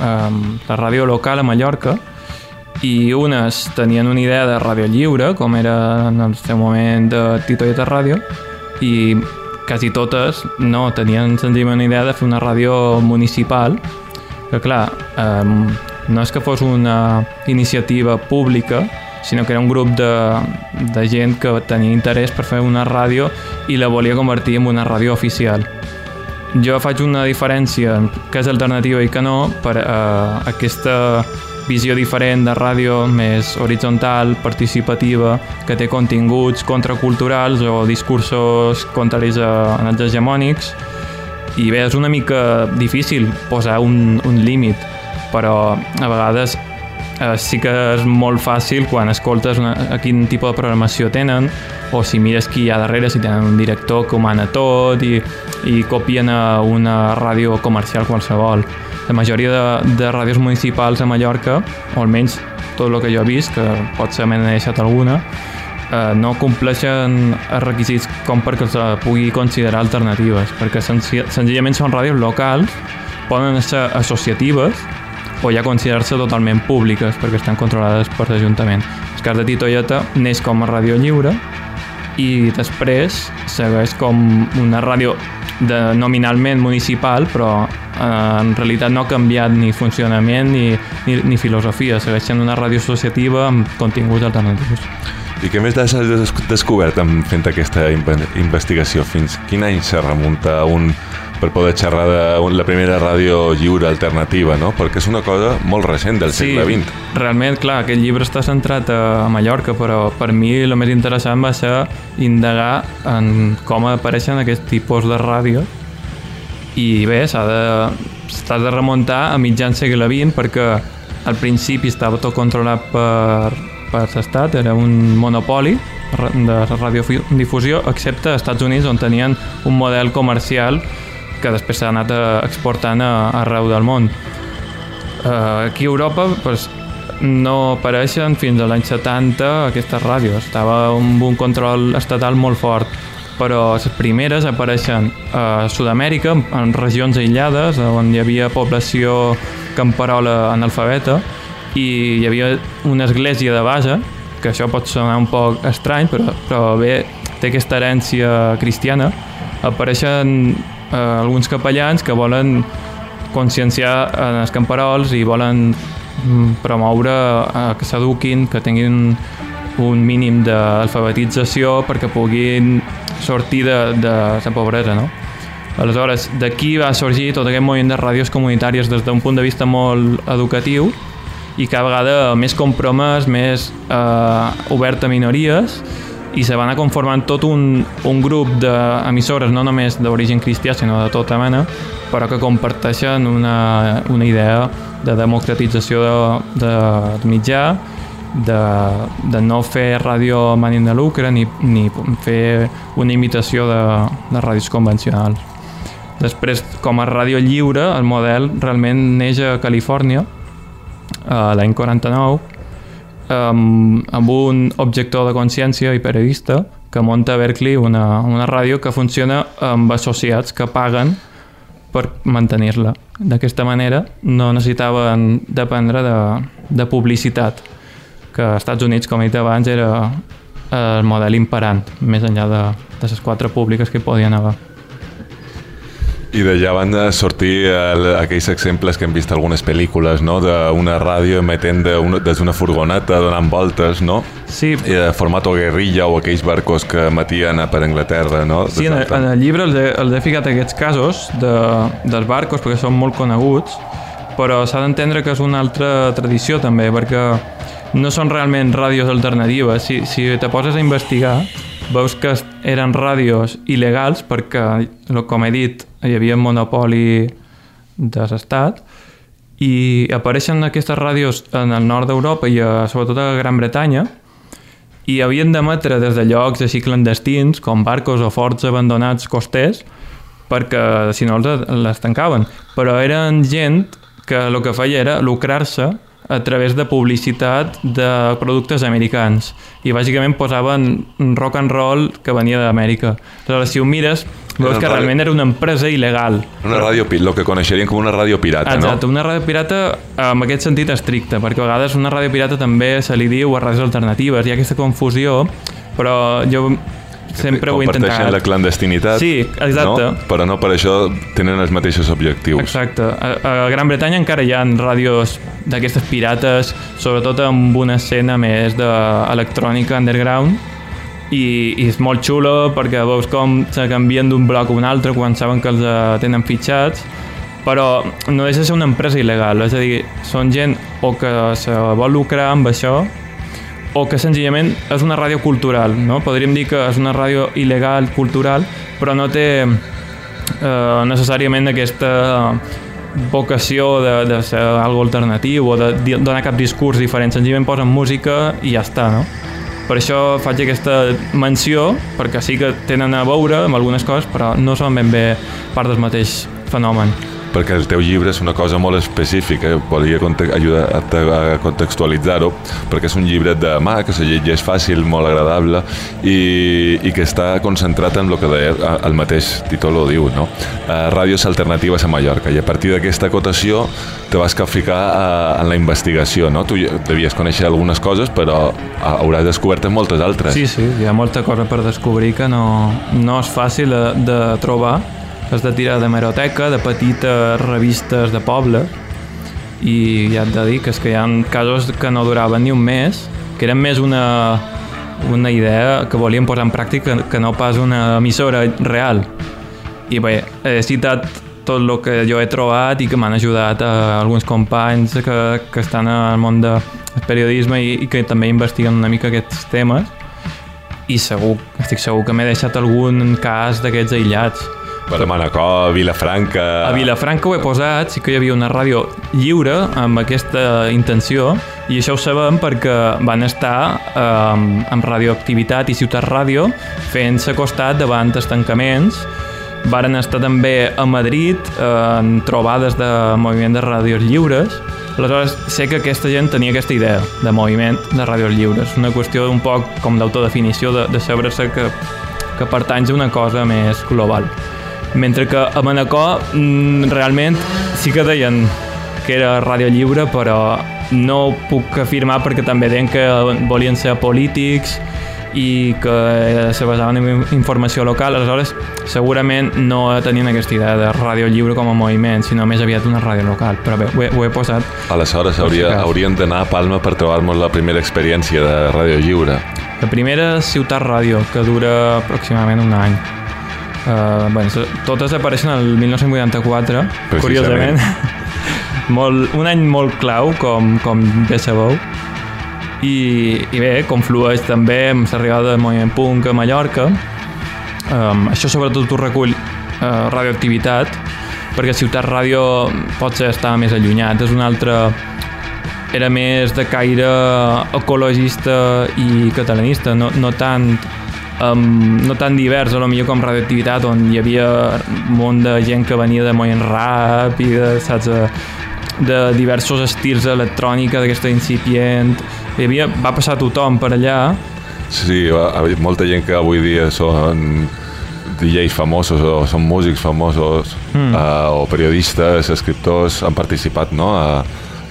S9: um, la ràdio local a Mallorca, i unes tenien una idea de ràdio lliure, com era en el seu moment de Titoeta Ràdio, i quasi totes no tenien senzillament una idea de fer una ràdio municipal, que clar, um, no és que fos una iniciativa pública, sinó que era un grup de, de gent que tenia interès per fer una ràdio i la volia convertir en una ràdio oficial. Jo faig una diferència què és alternativa i que no per uh, aquesta visió diferent de ràdio més horitzontal, participativa, que té continguts contraculturals o discursos contraris a, als hegemònics. I bé, és una mica difícil posar un, un límit, però a vegades eh, sí que és molt fàcil quan escoltes una, a quin tipus de programació tenen o si mires qui hi ha darrere, si tenen un director que ho mana tot i, i copien a una ràdio comercial qualsevol. La majoria de, de ràdios municipals a Mallorca, o almenys tot el que jo he vist, que pot ser me n'he deixat alguna, eh, no compleixen els requisits com perquè se pugui considerar alternatives, perquè senzi senzillament són ràdios locals, poden ser associatives o ja considerar-se totalment públiques perquè estan controlades per l'Ajuntament. El cas de Titoieta neix com a ràdio lliure i després segueix com una ràdio de, nominalment municipal, però eh, en realitat no ha canviat ni funcionament ni, ni, ni filosofia, segueix sent una ràdio associativa amb continguts alternatius.
S2: I què més has des descobert en fent aquesta inve- investigació? Fins quin any se remunta un per poder xerrar de la primera ràdio lliure alternativa, no? Perquè és una cosa molt recent del segle XX.
S9: realment, clar, aquest llibre està centrat a Mallorca, però per mi el més interessant va ser indagar en com apareixen aquest tipus de ràdio i bé, s'ha de, de remuntar a mitjan segle XX perquè al principi estava tot controlat per, per l'Estat, era un monopoli de radiodifusió, excepte als Estats Units on tenien un model comercial que després s'ha anat eh, exportant a, arreu del món. Uh, aquí a Europa pues, no apareixen fins a l'any 70 aquestes ràdios. Estava un control estatal molt fort però les primeres apareixen a Sud-amèrica, en regions aïllades, on hi havia població camperola analfabeta, i hi havia una església de base, que això pot sonar un poc estrany, però, però bé, té aquesta herència cristiana. Apareixen eh, alguns capellans que volen conscienciar en els camperols i volen mm, promoure eh, que s'eduquin, que tinguin un mínim d'alfabetització perquè puguin sortir de, de la pobresa, no? Aleshores, d'aquí va sorgir tot aquest moviment de ràdios comunitàries des d'un punt de vista molt educatiu i cada vegada més compromès, més eh, obert a minories i se va anar conformant tot un, un grup d'emissores, no només d'origen cristià, sinó de tota mena, però que comparteixen una, una idea de democratització de, de, de mitjà, de, de no fer ràdio ànim de lucre ni, ni fer una imitació de, de ràdios convencionals. Després, com a ràdio lliure, el model realment neix a Califòrnia, eh, l'any 49, amb, amb un objector de consciència i periodista que munta a Berkeley una, una ràdio que funciona amb associats que paguen per mantenir-la. D'aquesta manera no necessitaven dependre de, de publicitat, que als Estats Units, com he dit abans, era el model imperant, més enllà de, de les quatre públiques que podien haver.
S2: I d'allà van sortir el, aquells exemples que hem vist a algunes pel·lícules, no? d'una ràdio emetent de una, des d'una furgoneta donant voltes, no?
S9: Sí.
S2: I de formato guerrilla o aquells barcos que emetien a- per Anglaterra, no?
S9: Sí, en el, en el llibre els he, els he ficat aquests casos de, dels barcos perquè són molt coneguts, però s'ha d'entendre que és una altra tradició també, perquè no són realment ràdios alternatives. Si, si te poses a investigar, veus que eren ràdios il·legals perquè, com he dit, hi havia un monopoli de l'estat i apareixen aquestes ràdios en el nord d'Europa i a, sobretot a Gran Bretanya i havien d'emetre des de llocs així clandestins com barcos o forts abandonats costers perquè si no els, les tancaven. Però eren gent que el que feia era lucrar-se a través de publicitat de productes americans. I bàsicament posaven rock and roll que venia d'Amèrica. Aleshores si ho mires veus que realment era una empresa il·legal.
S2: Una ràdio, lo que coneixerien com una ràdio pirata,
S9: Exacte,
S2: no?
S9: una ràdio pirata en aquest sentit estricte, perquè a vegades una ràdio pirata també se li diu a ràdios alternatives, hi ha aquesta confusió, però jo sempre ho he intentat.
S2: la clandestinitat,
S9: Sí, exacte.
S2: no? però no per això tenen els mateixos objectius.
S9: Exacte. A, a Gran Bretanya encara hi ha ràdios d'aquestes pirates, sobretot amb una escena més d'electrònica underground, i, i és molt xulo perquè veus com se canvien d'un bloc a un altre quan saben que els eh, tenen fitxats però no deixa de ser una empresa il·legal és a dir, són gent o que se vol lucrar amb això o que senzillament és una ràdio cultural no? podríem dir que és una ràdio il·legal cultural però no té eh, necessàriament aquesta vocació de, de ser algo alternatiu o de donar cap discurs diferent senzillament posen música i ja està no? per això faig aquesta menció perquè sí que tenen a veure amb algunes coses però no són ben bé part del mateix fenomen
S2: perquè el teu llibre és una cosa molt específica, volia conte ajudar a, a contextualitzar-ho, perquè és un llibre de mà, que se llegeix fàcil, molt agradable, i, i que està concentrat en el que deia, el mateix títol ho diu, no? Uh, ràdios alternatives a Mallorca, i a partir d'aquesta acotació te vas ficar uh, en la investigació, no? Tu devies conèixer algunes coses, però hauràs descobert moltes altres.
S9: Sí, sí, hi ha molta cosa per descobrir que no, no és fàcil de, de trobar. Has de tirar de meroteca, de petites revistes de poble, i ja et de dir que és que hi ha casos que no duraven ni un mes, que eren més una, una idea que volien posar en pràctica que no pas una emissora real. I bé, he citat tot el que jo he trobat i que m'han ajudat a alguns companys que, que estan al món del periodisme i, i que també investiguen una mica aquests temes i segur, estic segur que m'he deixat algun cas d'aquests aïllats.
S2: Per Manacor, a Vilafranca...
S9: A Vilafranca ho he posat, sí que hi havia una ràdio lliure amb aquesta intenció i això ho sabem perquè van estar eh, amb radioactivitat i Ciutat Ràdio fent-se costat davant els tancaments Varen estar també a Madrid eh, en trobades de moviment de ràdios lliures Aleshores, sé que aquesta gent tenia aquesta idea de moviment de ràdios lliures. Una qüestió un poc com d'autodefinició, de, de saber-se que, que pertanys a una cosa més global. Mentre que a Manacor mm, realment sí que deien que era ràdio lliure, però no ho puc afirmar perquè també deien que volien ser polítics i que eh, se basaven en informació local, aleshores segurament no tenien aquesta idea de ràdio lliure com a moviment, sinó més aviat una ràdio local, però bé, ho he, ho he posat.
S2: Aleshores hauria, hauríem d'anar a Palma per trobar-nos la primera experiència de ràdio lliure.
S9: La primera Ciutat Ràdio, que dura aproximadament un any. Uh, bueno, totes apareixen el 1984,
S2: Precisament.
S9: curiosament. molt, un any molt clau, com, com bé sabeu. I, I bé, conflueix també amb l'arribada del moviment punk a Mallorca. Um, això sobretot ho recull uh, radioactivitat, perquè Ciutat Ràdio potser estava més allunyat, és un altre era més de caire ecologista i catalanista, no, no tant um, no tan divers, a lo millor com radioactivitat, on hi havia un munt de gent que venia de moviment rap i de, saps, de, de diversos estils d'electrònica, d'aquesta incipient... Hi havia, va passar tothom per allà,
S2: Sí, ha- ha- molta gent que avui dia són DJs famosos o són músics famosos
S9: Mm.
S2: uh, o periodistes, escriptors han participat no? a,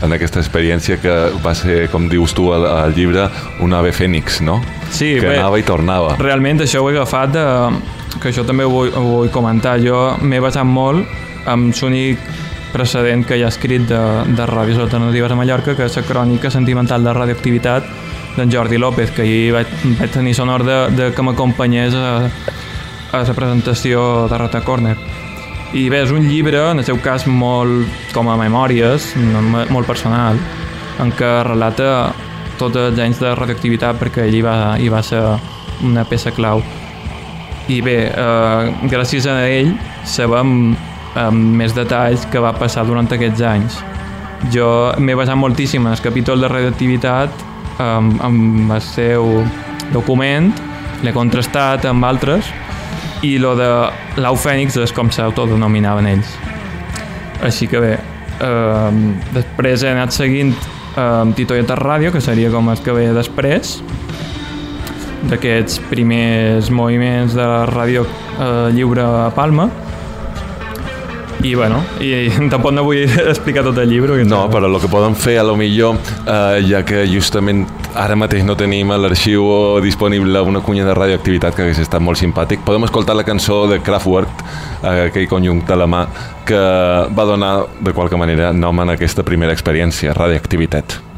S2: en aquesta experiència que va ser, com dius tu al, al llibre, un ave fènix, no?
S9: Sí,
S2: que
S9: bé.
S2: anava i tornava.
S9: Realment això ho he agafat de, que això també ho vull, ho vull comentar. Jo m'he basat molt amb l'únic precedent que hi ha escrit de, de ràdios alternatives a Mallorca, que és la crònica sentimental de radioactivitat d'en Jordi López, que ahir vaig, vaig tenir sonor de, de que m'acompanyés a, a la presentació de Rata Corner. I bé, és un llibre, en el seu cas, molt com a memòries, molt personal, en què relata tots els anys de radioactivitat perquè ell hi va, hi va ser una peça clau. I bé, eh, gràcies a ell sabem amb més detalls que va passar durant aquests anys. Jo m'he basat moltíssim en el capítol de radioactivitat amb, amb el seu document, l'he contrastat amb altres i lo de l'Au Fènix és com s'autodenominaven ells. Així que bé, eh, després he anat seguint eh, Titoieta Ràdio, que seria com el que ve després, d'aquests primers moviments de la ràdio eh, lliure a Palma. I bueno, i tampoc no vull explicar tot el llibre.
S2: No, però el que podem fer, a lo millor, eh, ja que justament ara mateix no tenim a l'arxiu disponible una cunya de radioactivitat que hagués estat molt simpàtic, podem escoltar la cançó de Kraftwerk, eh, aquell conjunt alemà, que va donar, de qualque manera, nom a aquesta primera experiència, radioactivitat.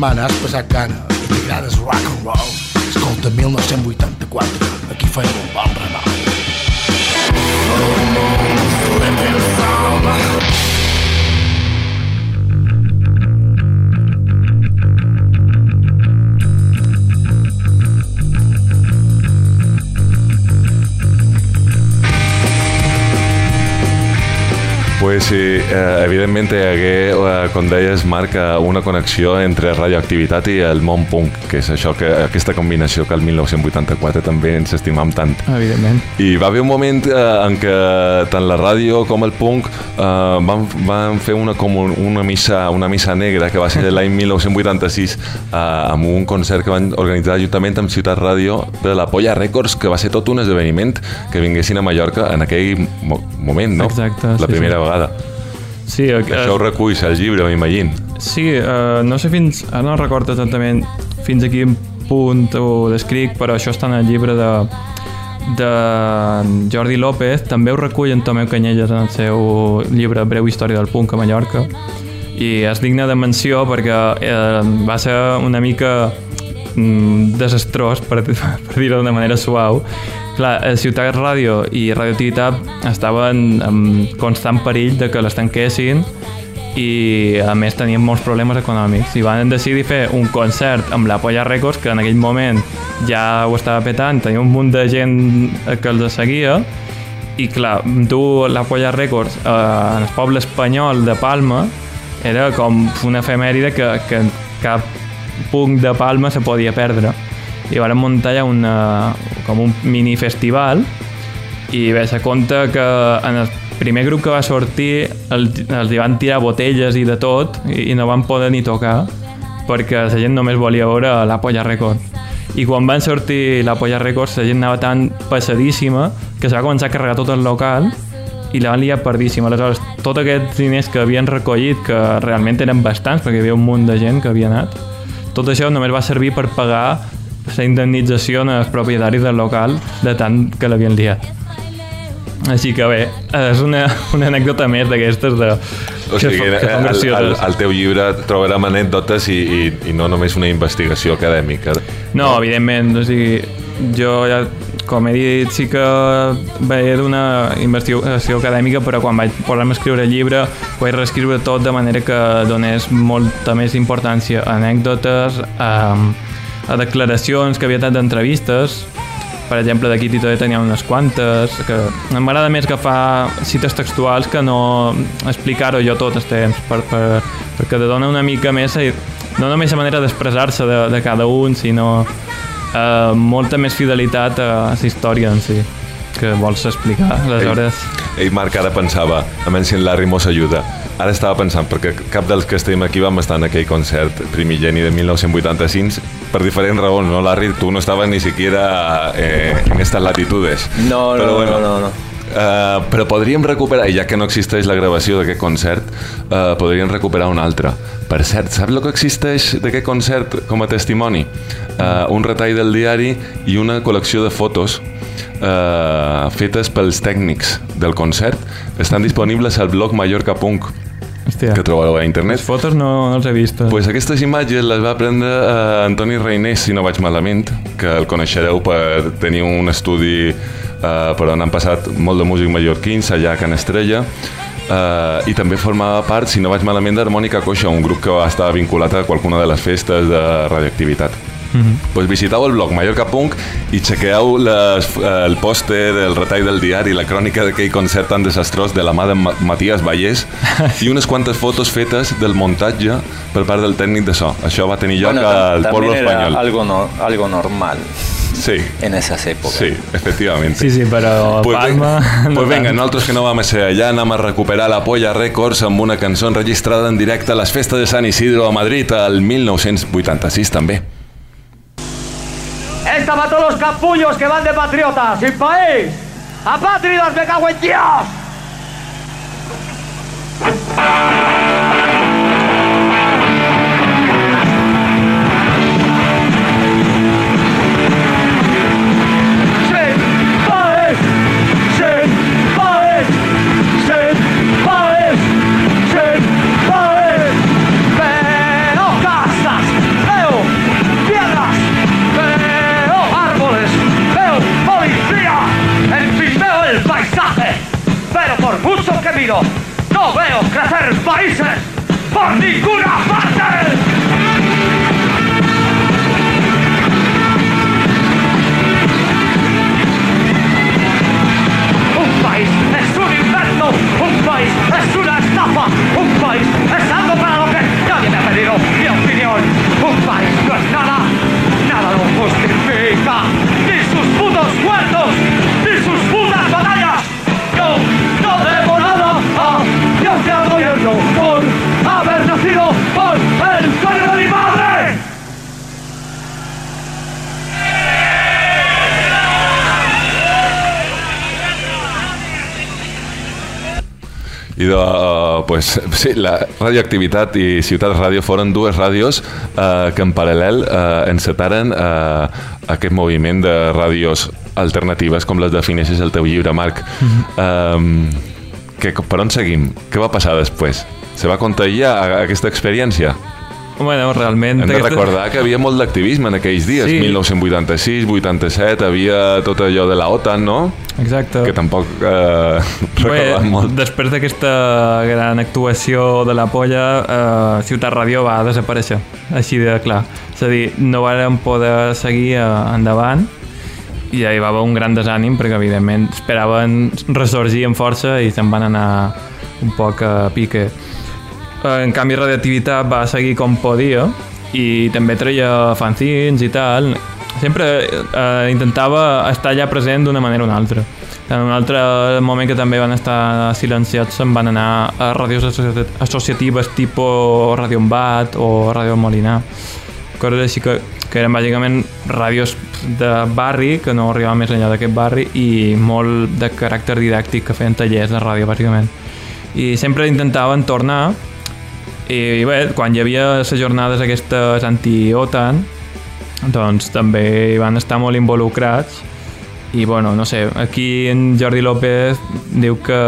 S7: Aquesta setmana has
S2: eh, evidentment hi hagué, eh, com deies, Marc, eh, una connexió entre radioactivitat i el món punk, que és això que aquesta combinació que el 1984 també ens estimam tant.
S9: Evidentment.
S2: I va haver un moment eh, en què tant la ràdio com el punk eh, van, van fer una, com un- una, missa, una missa negra que va ser l'any 1986 eh, amb un concert que van organitzar juntament amb Ciutat Ràdio de la Polla Records, que va ser tot un esdeveniment que vinguessin a Mallorca en aquell mo moment, no?
S9: Exacte,
S2: La
S9: sí,
S2: primera
S9: sí.
S2: vegada.
S9: Sí, eh,
S2: Això ho reculls al llibre, m'imagino.
S9: Sí, eh, no sé fins... Ara no recordo exactament fins a quin punt ho descric, però això està en el llibre de, de Jordi López. També ho recull en Tomeu Canyelles en el seu llibre Breu història del punk a Mallorca. I és digne de menció perquè eh, va ser una mica mm, desastrós, per, per dir-ho d'una manera suau. Clar, eh, Ciutat Ràdio i Radioactivitat estaven en constant perill de que les tanquessin i a més tenien molts problemes econòmics i van decidir fer un concert amb la Polla Records que en aquell moment ja ho estava petant, tenia un munt de gent eh, que els seguia i clar, dur la Polla Records eh, en el poble espanyol de Palma era com una efemèride que, que cap punt de Palma se podia perdre. I van muntar ja una, com un mini festival i bé, se compta que en el primer grup que va sortir el, els hi van tirar botelles i de tot i, i no van poder ni tocar perquè la gent només volia veure la Polla Record i quan van sortir la Polla Records la gent anava tan passadíssima que se va començar a carregar tot el local i la van liar perdíssima. Aleshores, tots aquests diners que havien recollit, que realment eren bastants, perquè hi havia un munt de gent que havia anat, tot això només va servir per pagar la indemnització als propietaris del local de tant que l'havien liat. Així que bé, és una, una anècdota més d'aquestes de...
S2: O sigui,
S9: que,
S2: que,
S9: que són
S2: al, al,
S9: gracioses.
S2: al teu llibre trobarem anècdotes i, i, i no només una investigació acadèmica.
S9: No, evidentment, o sigui, jo ja, com he dit, sí que veia d'una investigació acadèmica, però quan vaig posar-me a escriure el llibre ho vaig reescriure tot de manera que donés molta més importància a anècdotes, a, a declaracions que havia dat d'entrevistes, per exemple, d'aquí Tito de tenia unes quantes, que m'agrada més agafar cites textuals que no explicar-ho jo tot el temps, per, per, perquè te dona una mica més, eh, no només la manera d'expressar-se de, de cada un, sinó eh, molta més fidelitat a la història en si que vols explicar. Aleshores,
S2: ell Marc, ara pensava, a menys si en Larry mos ajuda. Ara estava pensant, perquè cap dels que estem aquí vam estar en aquell concert primigeni de 1985 per diferents raons, no, Larry? Tu no estaves ni siquiera eh, en estas latitudes.
S1: No, no,
S2: Però
S1: no, no, no.
S2: Uh, però podríem recuperar, i ja que no existeix la gravació d'aquest concert, uh, podríem recuperar un altre. Per cert, saps el que existeix d'aquest concert com a testimoni? Uh, un retall del diari i una col·lecció de fotos uh, fetes pels tècnics del concert. Estan disponibles al blog Mallorca Punk,
S9: hòstia,
S2: que trobareu a internet.
S9: les fotos no, no les he vist.
S2: Pues aquestes imatges les va prendre uh, Antoni Reinés, si no vaig malament, que el coneixereu per tenir un estudi uh, per on han passat molt de músics mallorquins, allà a Can Estrella, uh, i també formava part, si no vaig malament, d'Harmònica Coixa, un grup que va estar vinculat a qualcuna de les festes de radioactivitat. -hmm. pues visiteu el blog Mallorca Punk i chequeu les, eh, el pòster, el retall del diari, la crònica d'aquell concert tan desastrós de la mà de Ma Matías Vallès i unes quantes fotos fetes del muntatge per part del tècnic de so. Això va tenir lloc
S1: Bueno,
S2: al pueblo
S1: era
S2: espanyol.
S1: algo, no, algo normal
S2: Sí,
S1: en esas épocas.
S2: sí, efectivament.
S9: Sí, sí, però
S2: Pues,
S9: Palma...
S2: venga,
S9: no
S2: pues venga,
S9: tant.
S2: nosaltres que no vam a ser allà anem a recuperar la Polla Records amb una cançó enregistrada en directe a les festes de Sant Isidro a Madrid el 1986 també.
S10: Esta para todos los capullos que van de patriotas, sin país. ¡Apátridas, me cago en Dios! 白神放你出来
S2: de, uh, pues, sí, la radioactivitat i Ciutat Ràdio foren dues ràdios uh, que en paral·lel uh, encetaren uh, aquest moviment de ràdios alternatives com les defineixes el teu llibre, Marc. um, que, per on seguim? Què va passar després? Se va contagiar aquesta experiència?
S9: Bueno, realment...
S2: Hem de
S9: aquesta-
S2: recordar que havia molt d'activisme en aquells dies,
S9: Sí.
S2: 1986, 87, havia tot allò de la OTAN, no?
S9: Exacte.
S2: Que tampoc eh, recordàvem
S9: Bé,
S2: molt.
S9: després d'aquesta gran actuació de la polla, eh, Ciutat Ràdio va desaparèixer, així de clar. És a dir, no vàrem poder seguir eh, endavant i ja hi va haver un gran desànim perquè evidentment esperaven ressorgir amb força i se'n van anar un poc a pique. Eh, En canvi, Radioactivitat va seguir com podia i també treia fanzins i tal. Sempre eh, intentava estar allà present d'una manera o una altra. En un altre moment que també van estar silenciats se'n van anar a ràdios associ- associatives tipus Ràdio Embat o Ràdio Molinar. Coses així que, que eren bàsicament ràdios de barri, que no arribaven més enllà d'aquest barri, i molt de caràcter didàctic, que feien tallers de ràdio, bàsicament. I sempre intentaven tornar i bé, quan hi havia les jornades aquestes anti-OTAN, doncs també van estar molt involucrats. I bueno, no sé, aquí en Jordi López diu que,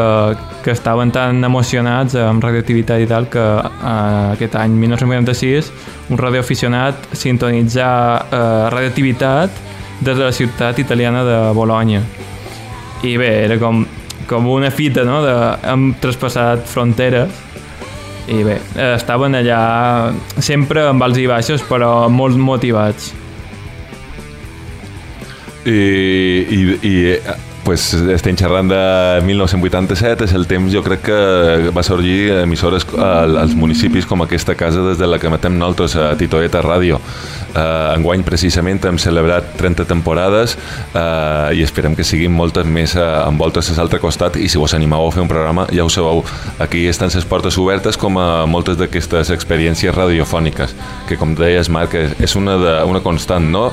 S9: que estaven tan emocionats amb radioactivitat i tal que eh, aquest any 1996 un radioaficionat sintonitzà eh, radioactivitat des de la ciutat italiana de Bologna. I bé, era com, com una fita no? de, hem traspassat fronteres i bé, estaven allà sempre amb alts i baixos però molt motivats.
S2: I, i, i pues, estem xerrant de 1987, és el temps, jo crec que va sorgir emissores al- als municipis com aquesta casa des de la que matem nosaltres a Titoeta Ràdio. Uh, enguany precisament hem celebrat 30 temporades uh, i esperem que siguin moltes més uh, amb voltes a l'altre costat i si vos animeu a fer un programa ja ho sabeu, aquí estan les portes obertes com a moltes d'aquestes experiències radiofòniques que com deies Marc és una, de, una constant no?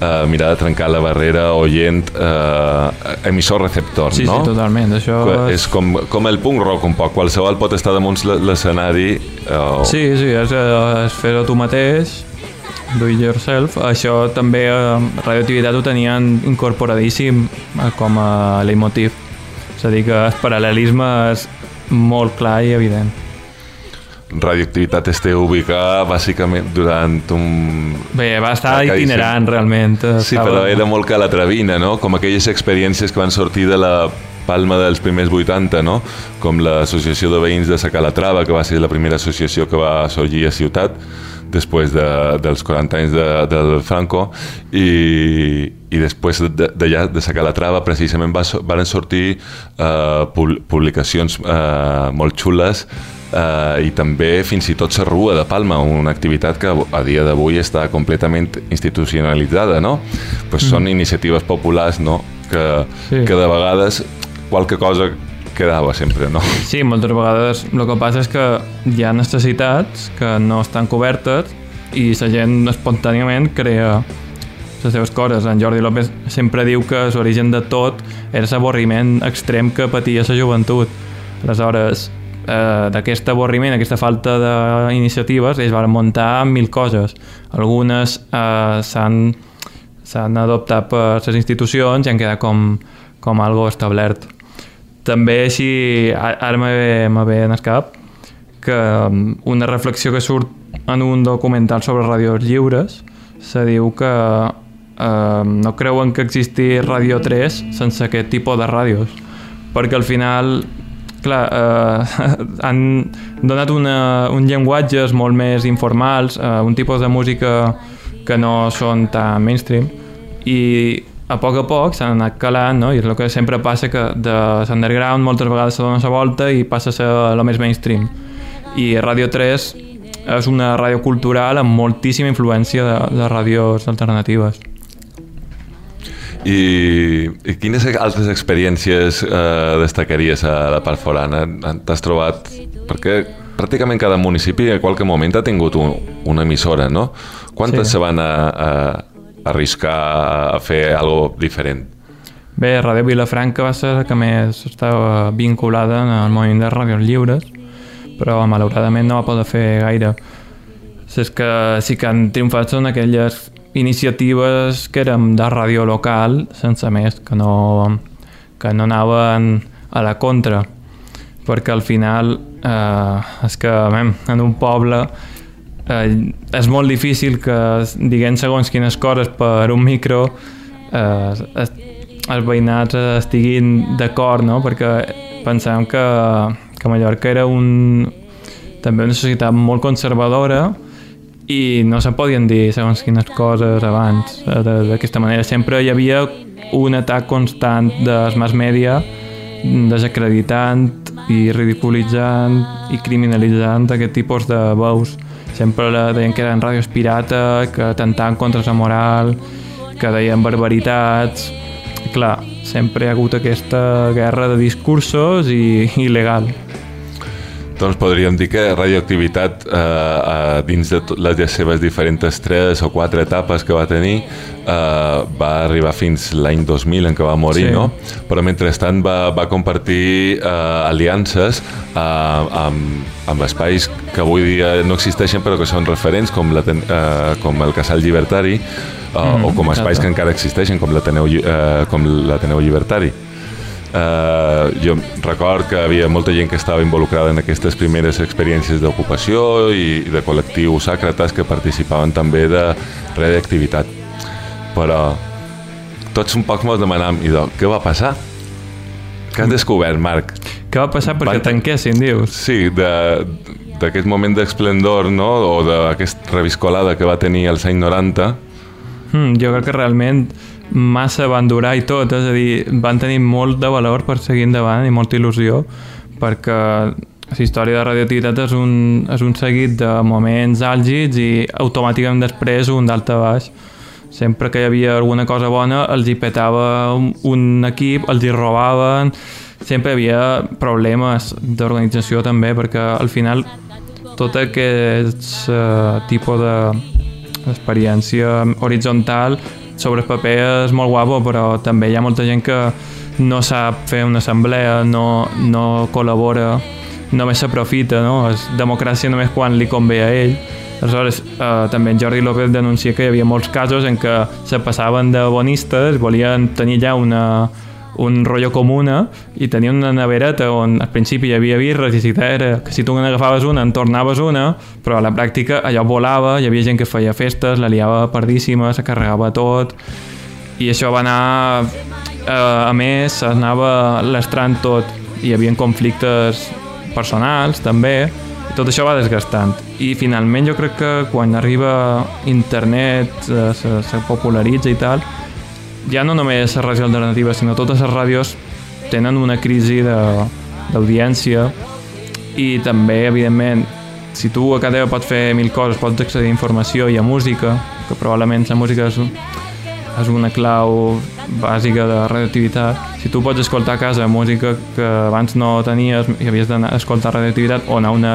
S2: Uh, mirar de trencar la barrera oient uh, emissor-receptor
S9: Sí,
S2: no?
S9: sí, totalment. Això
S2: Que és com, com el punk rock un poc, qualsevol pot estar damunt l'escenari uh,
S9: Sí, sí, és, eh, és fer-ho tu mateix, do it yourself. Això també a Radioactivitat ho tenien incorporadíssim eh, com a leitmotiv. És a dir, que el paral·lelisme és molt clar i evident.
S2: Radioactivitat este ubicar bàsicament durant un...
S9: Bé, va estar
S2: dicen-
S9: itinerant realment.
S2: Sí,
S9: estava-
S2: però era molt calatravina, no? Com aquelles experiències que van sortir de la palma dels primers 80, no? Com l'associació de veïns de Sa Calatrava, que va ser la primera associació que va sorgir a Ciutat després de, dels 40 anys de, del Franco i, i després de- d'allà de Sa Calatrava precisament va, van sortir eh, publicacions eh, molt xules eh, i també fins i tot la Rua de Palma, una activitat que a dia d'avui està completament institucionalitzada, no? Pues són iniciatives populars, no? Que,
S9: Sí.
S2: que de vegades qualque cosa quedava sempre, no?
S9: Sí, moltes vegades el que passa és que hi ha necessitats que no estan cobertes i la gent espontàniament crea les seves coses. En Jordi López sempre diu que l'origen de tot era l'avorriment extrem que patia la joventut. Aleshores, eh, d'aquest avorriment, aquesta falta d'iniciatives, ells van muntar mil coses. Algunes eh, s'han adoptat per les institucions i han quedat com, com algo establert. També així, ara me ve en el cap que um, una reflexió que surt en un documental sobre ràdios lliures se diu que eh, no creuen que existi Ràdio 3 sense aquest tipus de ràdios perquè al final clar, eh, han donat una, un llenguatges molt més informals, eh, un tipus de música que no són tan mainstream i a poc a poc s'han anat calant no? i és el que sempre passa que de l'underground moltes vegades se dona la volta i passa a ser el més mainstream i Ràdio 3 és una ràdio cultural amb moltíssima influència de, de ràdios alternatives
S2: I, i quines altres experiències eh, destacaries a la part forana? T'has trobat... Perquè pràcticament cada municipi a qualque moment ha tingut un, una emissora, no? Quantes
S9: Sí.
S2: se van a, a, a arriscar a fer algo diferent?
S9: Bé, Ràdio Vilafranca va ser la que més estava vinculada el moviment de ràdios lliures, però malauradament no va poder fer gaire. Les que sí que han triomfat són aquelles iniciatives que eren de ràdio local, sense més, que no, que no anaven a la contra, perquè al final eh, és que mem, en un poble eh, és molt difícil que diguem segons quines coses per un micro eh, es, els veïnats estiguin d'acord, no? perquè pensem que, que Mallorca era un, també una societat molt conservadora i no se podien dir segons quines coses abans eh, d'aquesta manera. Sempre hi havia un atac constant dels mass media desacreditant i ridiculitzant i criminalitzant aquest tipus de veus. Sempre deien que eren ràdios pirata, que atentaven contra la moral, que deien barbaritats... Clar, sempre hi ha hagut aquesta guerra de discursos i il·legal.
S2: Doncs podríem dir que radioactivitat eh, eh, dins de les seves diferents tres o quatre etapes que va tenir eh, va arribar fins l'any 2000 en què va morir,
S9: Sí.
S2: no? Però mentrestant va, va compartir eh, aliances eh, amb, amb espais que avui dia no existeixen però que són referents com, la, eh, com el Casal Llibertari eh,
S9: Mm,
S2: o com espais
S9: exacte.
S2: que encara existeixen com l'Ateneu eh, com Llibertari. Uh, jo record que havia molta gent que estava involucrada en aquestes primeres experiències d'ocupació i de col·lectius sàcrates que participaven també de radioactivitat. Però tots un poc mos demanàvem, i de, què va passar? Què has descobert, Marc?
S9: Què va passar perquè
S2: Van-
S9: tanquessin, dius?
S2: Sí, de- d'aquest moment d'esplendor, no?, o d'aquesta reviscolada que va tenir als anys 90,
S9: Hmm, jo crec que realment massa van durar i tot, és a dir, van tenir molt de valor per seguir endavant i molta il·lusió, perquè la història de radioactivitat és un, és un seguit de moments àlgids i automàticament després un d'alta baix. Sempre que hi havia alguna cosa bona els hi petava un, equip, els hi robaven, sempre hi havia problemes d'organització també, perquè al final tot aquest uh, tipus de experiència horitzontal sobre el paper és molt guapo, però també hi ha molta gent que no sap fer una assemblea, no, no col·labora, només s'aprofita, no? És democràcia només quan li convé a ell. Aleshores, eh, també en Jordi López denuncia que hi havia molts casos en què se passaven de bonistes, volien tenir ja una, un rotllo comuna i tenien una nevereta on al principi hi havia birres i si era que si tu n'agafaves una en tornaves una però a la pràctica allò volava, hi havia gent que feia festes, la liava pardíssima, se carregava tot i això va anar eh, a més, s'anava lestrant tot. Hi havia conflictes personals també i tot això va desgastant. I finalment jo crec que quan arriba internet eh, se, se popularitza i tal ja no només les ràdios alternatives, sinó totes les ràdios tenen una crisi d'audiència i també, evidentment, si tu a cada pots fer mil coses, pots accedir a informació i a música, que probablement la música és, és una clau bàsica de radioactivitat. Si tu pots escoltar a casa música que abans no tenies i havies d'anar a escoltar radioactivitat o anar a una,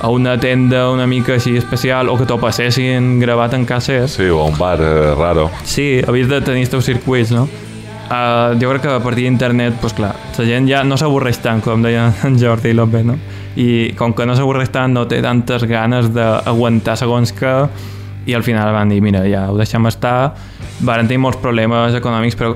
S9: a una tenda una mica així especial o que t'ho passessin gravat en casset,
S2: sí, o a un bar eh, raro.
S9: Sí, havies de tenir els teus circuits, no? Uh, jo crec que a partir d'internet, doncs clar, la gent ja no s'avorreix tant, com deia en Jordi López, no? I com que no s'avorreix tant, no té tantes ganes d'aguantar segons que, i al final van dir, mira, ja ho deixem estar, van tenir molts problemes econòmics, però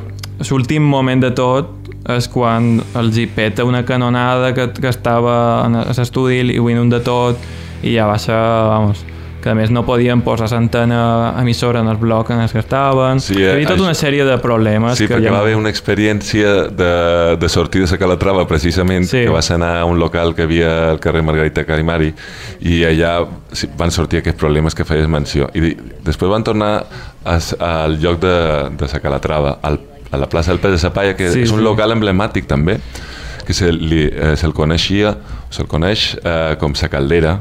S9: l'últim moment de tot és quan els hi peta una canonada que, que estava en l'estudi i ho un de tot i ja va ser, vamos, que a més no podien posar l'antena emissora en el bloc en els que estaven.
S2: Sí,
S9: Hi havia
S2: eh,
S9: tota una sèrie de problemes.
S2: Sí,
S9: que
S2: perquè
S9: ja
S2: va haver una experiència de, de sortir de la Calatrava, precisament,
S9: Sí.
S2: que vas anar a un local que havia al carrer Margarita Carimari, i allà sí, van sortir aquests problemes que feies menció. I després van tornar a al lloc de, de la Calatrava, al, a la plaça del Pes de Sapalla, que
S9: Sí,
S2: és un
S9: sí.
S2: local emblemàtic també, que se'l eh, se coneixia, se'l coneix eh, com sa caldera,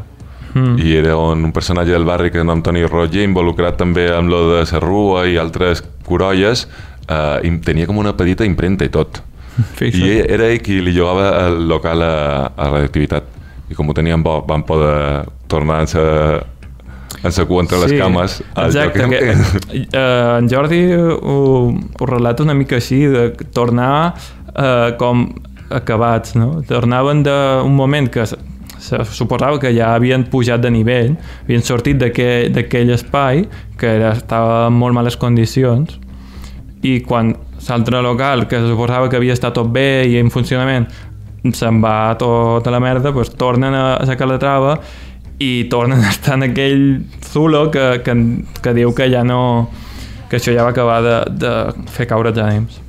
S9: Mm.
S2: i era on un personatge del barri que es nom Toni Roger, involucrat també amb lo de Serrua i altres corolles, eh, i tenia com una petita impremta i tot.
S9: Fixa't.
S2: I era ell qui li llogava el local a, a radioactivitat. I com ho tenien bo, van poder tornar a
S11: en la cua entre les cames.
S9: Exacte,
S11: lloc
S9: que,
S11: en-
S9: eh, en Jordi ho, ho relata una mica així, de tornar eh, com acabats, no? Tornaven d'un moment que se, suposava que ja havien pujat de nivell, havien sortit d'aquell d'aquell espai, que era, estava en molt males condicions, i quan l'altre local, que se suposava que havia estat tot bé i en funcionament, se'n va tota la merda, doncs tornen a, a sacar la trava i tornen a estar en aquell zulo que, que, que diu que ja no que això ja va acabar de, de fer caure els ànims.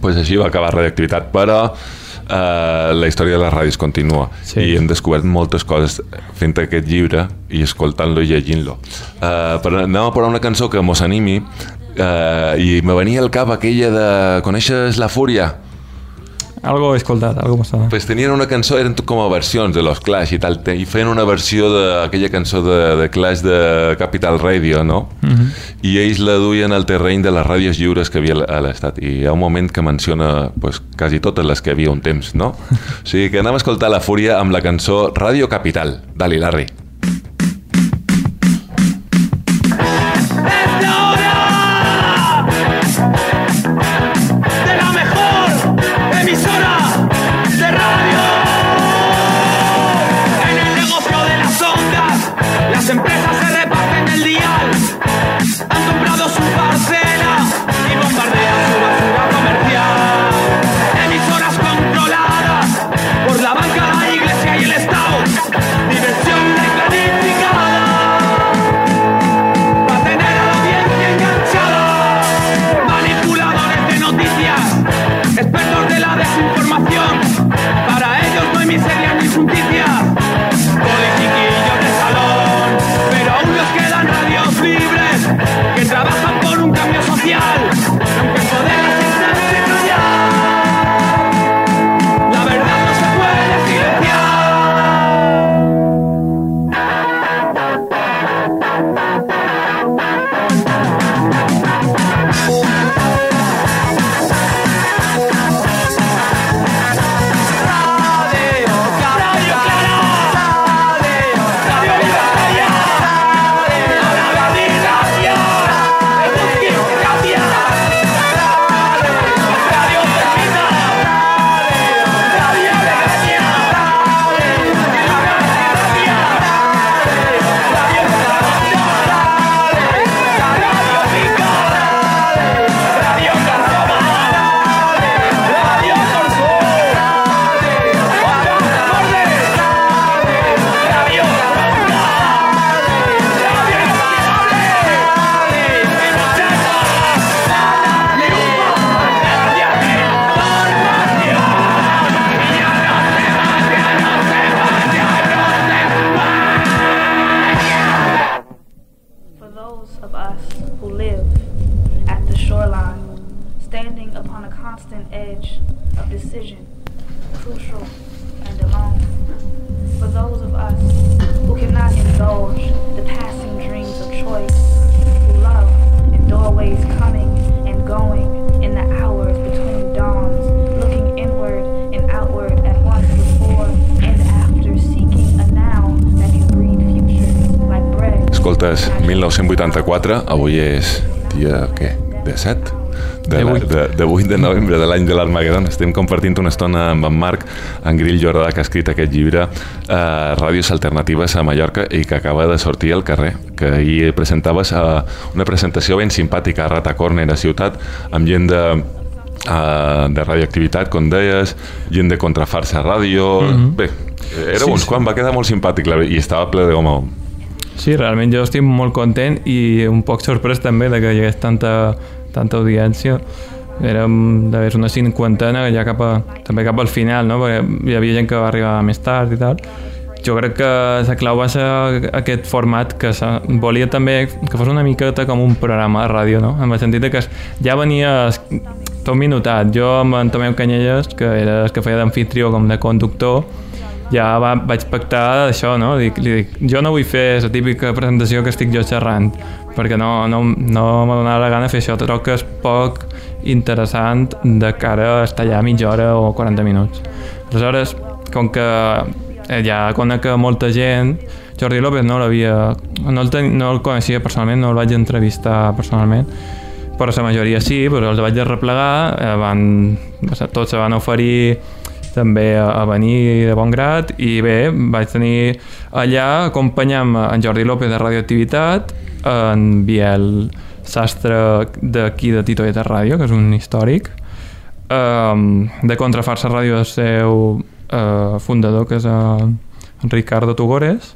S11: pues així va acabar Radioactivitat, però eh, la història de les ràdios continua sí. i hem descobert moltes coses fent aquest llibre i escoltant-lo i llegint-lo. Eh, però anem a posar una cançó que mos animi eh, i me venia al cap aquella de... Coneixes La Fúria?
S9: Algo he escoltat, algo sonat.
S11: Pues tenien una cançó, eren com a versions de los Clash i tal, i feien una versió d'aquella cançó de, de Clash de Capital Radio, no?
S9: Mhm.
S11: I ells la duien al terreny de les ràdios lliures que havia a l'Estat. I hi ha un moment que menciona pues, quasi totes les que havia un temps, no? O sigui que anem a escoltar la Fúria amb la cançó Radio Capital. Dali, Larry. 1984, avui és dia, què? De 7? De, la, de, de 8 de novembre de l'any de l'Armagedon estem compartint una estona amb en Marc en Grill Jordà que ha escrit aquest llibre eh, Ràdios Alternatives a Mallorca i que acaba de sortir al carrer que ahir presentaves eh, una presentació ben simpàtica a Rata Corner a Ciutat amb gent de, uh, de radioactivitat, com deies, gent de Contrafarsa Ràdio...
S9: Mhm.
S11: Bé, era
S9: Sí,
S11: uns
S9: sí.
S11: quan va quedar molt simpàtic la, i estava ple de goma.
S9: Sí, realment jo estic molt content i un poc sorprès també de que hi hagués tanta, tanta audiència. Érem d'haver una cinquantena ja cap a, també cap al final, no? perquè hi havia gent que va arribar més tard i tal. Jo crec que la clau va ser aquest format que se, volia també que fos una miqueta com un programa de ràdio, no? en el sentit que ja venia tot minutat. Jo amb en Tomeu Canyelles, que era el que feia d'anfitrió com de conductor, ja va, vaig pactar això, no? Dic, li dic, jo no vull fer la típica presentació que estic jo xerrant, perquè no, no, no me donava la gana fer això, trobo que és poc interessant de cara a estar allà mitja hora o 40 minuts. Aleshores, com que eh, ja conec molta gent, Jordi López no l'havia... No, el ten, no el coneixia personalment, no el vaig entrevistar personalment, però la majoria sí, però els vaig replegar, eh, van, tots se van oferir també a, venir de bon grat. I bé, vaig tenir allà acompanyant en Jordi López de Radioactivitat, en Biel Sastre d'aquí de Titoeta Ràdio, que és un històric, um, de Contrafarsa Ràdio el seu uh, fundador, que és uh, Ricardo Tugores,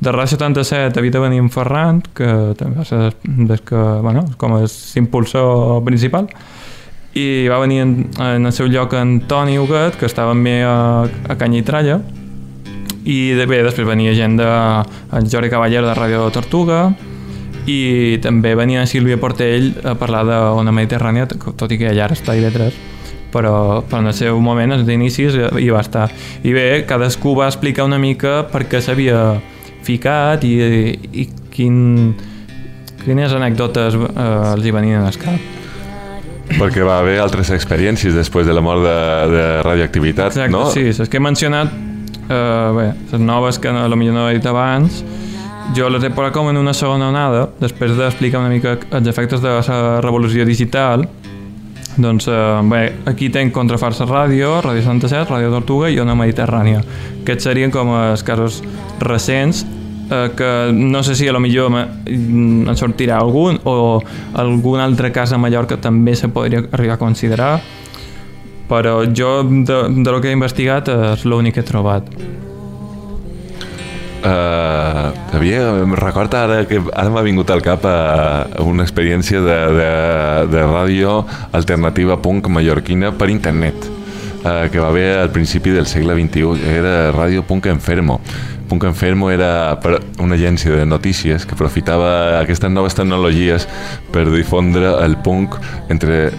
S9: de Ràdio 77 havia de venir en Ferran, que també va ser des que, bueno, com és impulsor principal, i va venir en, en el seu lloc en Toni Huguet, que estava amb mi a, a Canya i Tralla, i bé, després venia gent de en Jordi Cavaller de Ràdio Tortuga, i també venia Sílvia Portell a parlar d'Ona Mediterrània, tot i que ella ara està a IB3, però, però en el seu moment, als inicis, hi va estar. I bé, cadascú va explicar una mica per què s'havia ficat i, i quin, quines anècdotes eh, els hi venien al cap.
S2: Perquè va haver altres experiències després de la mort de, de radioactivitat,
S9: Exacte,
S2: no?
S9: sí, les que he mencionat, eh, bé, les noves que no, potser no he dit abans, jo les he posat com en una segona onada, després d'explicar una mica els efectes de la revolució digital, doncs eh, bé, aquí tenc Contrafarsa Ràdio, Ràdio Santa Set, Ràdio Tortuga i Ona Mediterrània. Aquests serien com els casos recents eh, que no sé si a lo millor me- en sortirà algun o algun altre cas a Mallorca també se podria arribar a considerar però jo de, de lo que he investigat és l'únic que he trobat.
S2: Uh, havia, em recorda ara que ara m'ha vingut al cap uh, una experiència de, de, de ràdio alternativa punk mallorquina per internet uh, que va haver al principi del segle XXI era Ràdio Punk Enfermo Punk Enfermo era una agència de notícies que aprofitava aquestes noves tecnologies per difondre el punk entre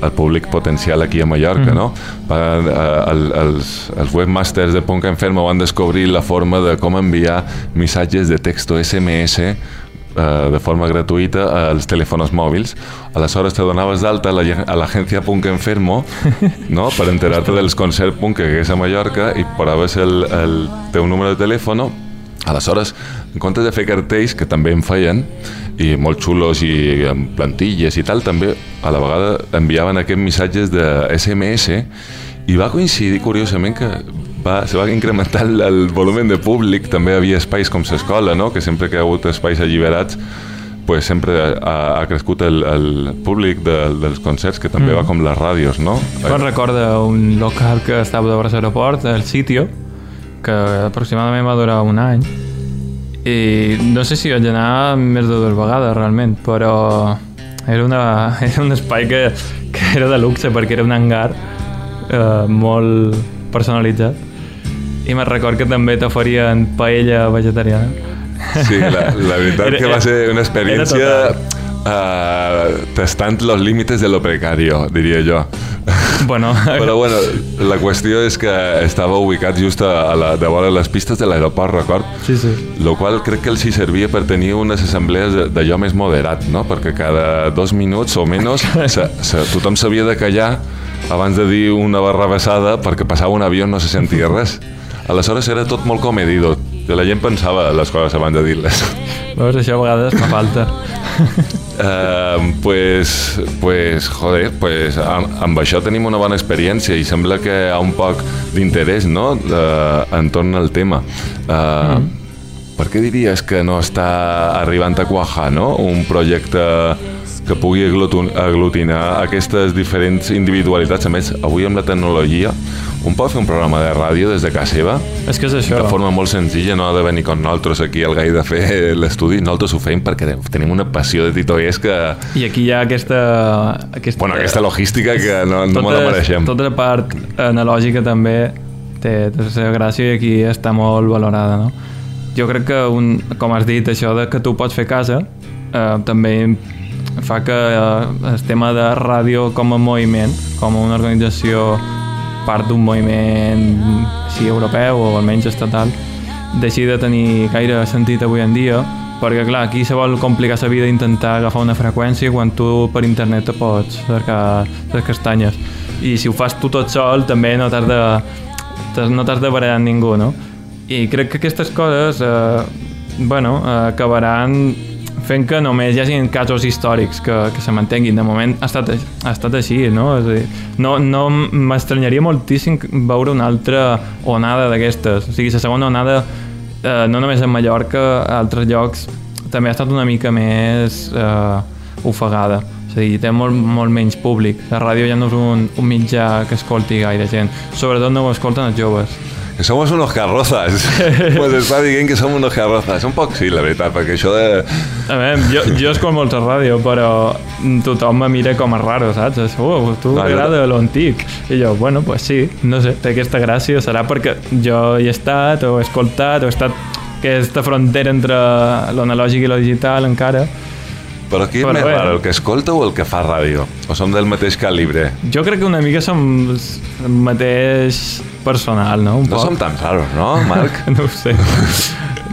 S2: el públic potencial aquí a Mallorca,
S9: Mm.
S2: no? Va, eh, el, els, els webmasters de Punk Enfermo van descobrir la forma de com enviar missatges de texto SMS de forma gratuïta als telèfons mòbils. Aleshores te donaves d'alta a l'agència Punk Enfermo no? per enterar-te dels concerts punk que hagués a Mallorca i posaves el, el teu número de telèfon Aleshores, en comptes de fer cartells, que també en feien, i molt xulos i amb plantilles i tal, també a la vegada enviaven aquests missatges de SMS i va coincidir curiosament que va, se va incrementar el, el volumen de públic, també havia espais com l'escola, no? que sempre que hi ha hagut espais alliberats pues sempre ha, ha crescut el, el públic de, dels concerts, que també
S9: Mm.
S2: va com les ràdios, no?
S9: Me'n recorda un local que estava de Barça Aeroport, el Sitio, que aproximadament va durar un any. I no sé si vaig anar més de dues vegades, realment, però era, una, era un espai que, que era de luxe perquè era un hangar eh, molt personalitzat. I me'n record que també t'oferien paella vegetariana.
S2: Sí, la, la veritat
S9: Era-
S2: que va ser una experiència uh, testant los límites de lo precario, diria jo.
S9: Bueno,
S2: Però bueno, la qüestió és que estava ubicat just a, la, de vora les pistes de l'aeroport, record?
S9: Sí, sí.
S2: Lo qual crec que els hi servia per tenir unes assemblees de- d'allò més moderat, no? Perquè cada dos minuts o menys se, se, tothom s'havia de callar abans de dir una barrabassada perquè passava un avió no se sentia res. Aleshores era tot molt comedido, que la gent pensava les coses abans de dir-les.
S9: Veus, això a vegades fa falta.
S2: Uh, pues, pues, joder, pues, amb, amb això tenim una bona experiència i sembla que hi ha un poc d'interès no? uh, entorn al tema. Uh, mm. Per què diries que no està arribant a quajar no? un projecte que pugui aglutinar aquestes diferents individualitats? A més, avui amb la tecnologia, un pot fer un programa de ràdio des de casa seva
S9: És que és això.
S2: de forma molt senzilla, no ha de venir com nosaltres aquí al gai de fer l'estudi, nosaltres ho fem perquè tenim una passió de titoers que...
S9: I aquí hi ha aquesta... aquesta
S2: Bueno, aquesta logística que no, no me la mereixem.
S9: Tota la part analògica també té, té la seva gràcia i aquí està molt valorada, no? Jo crec que, un, com has dit, això de que tu pots fer casa eh, també fa que eh, el tema de ràdio com a moviment, com a una organització part d'un moviment sí, europeu o almenys estatal deixi de tenir gaire sentit avui en dia perquè clar, aquí se vol complicar la vida intentar agafar una freqüència quan tu per internet te pots cercar les castanyes i si ho fas tu tot sol també no t'has de no t'has de barallar amb ningú no? i crec que aquestes coses eh, bueno, acabaran fent que només hi hagin casos històrics que, que se mantenguin. De moment ha estat, ha estat així, no? És a dir, no, no m'estranyaria moltíssim veure una altra onada d'aquestes. O sigui, la segona onada, eh, no només a Mallorca, a altres llocs, també ha estat una mica més eh, ofegada. És a dir, té molt, molt menys públic. La ràdio ja no és un, un mitjà que escolti gaire gent. Sobretot no ho escolten els joves.
S2: Que somos unos carrozas. pues està dient que som unos carrozas. Un poc sí, la veritat, perquè això de...
S9: A veure, jo, jo escolto molta ràdio, però tothom me mira com a raro, saps? És, oh, tu
S2: No,
S9: t'agrada l'antic. I jo, bueno, pues sí, no sé, té aquesta gràcia. Serà perquè jo hi he estat, o he escoltat, o he estat aquesta frontera entre l'analògic i lo digital encara.
S2: Però qui és
S9: Però
S2: més
S9: bé.
S2: raro, el que escolta o el que fa ràdio? O som del mateix calibre?
S9: Jo crec que una mica som el mateix personal, no? Un
S2: No
S9: poc.
S2: som tan raros, no, Marc?
S9: no ho sé.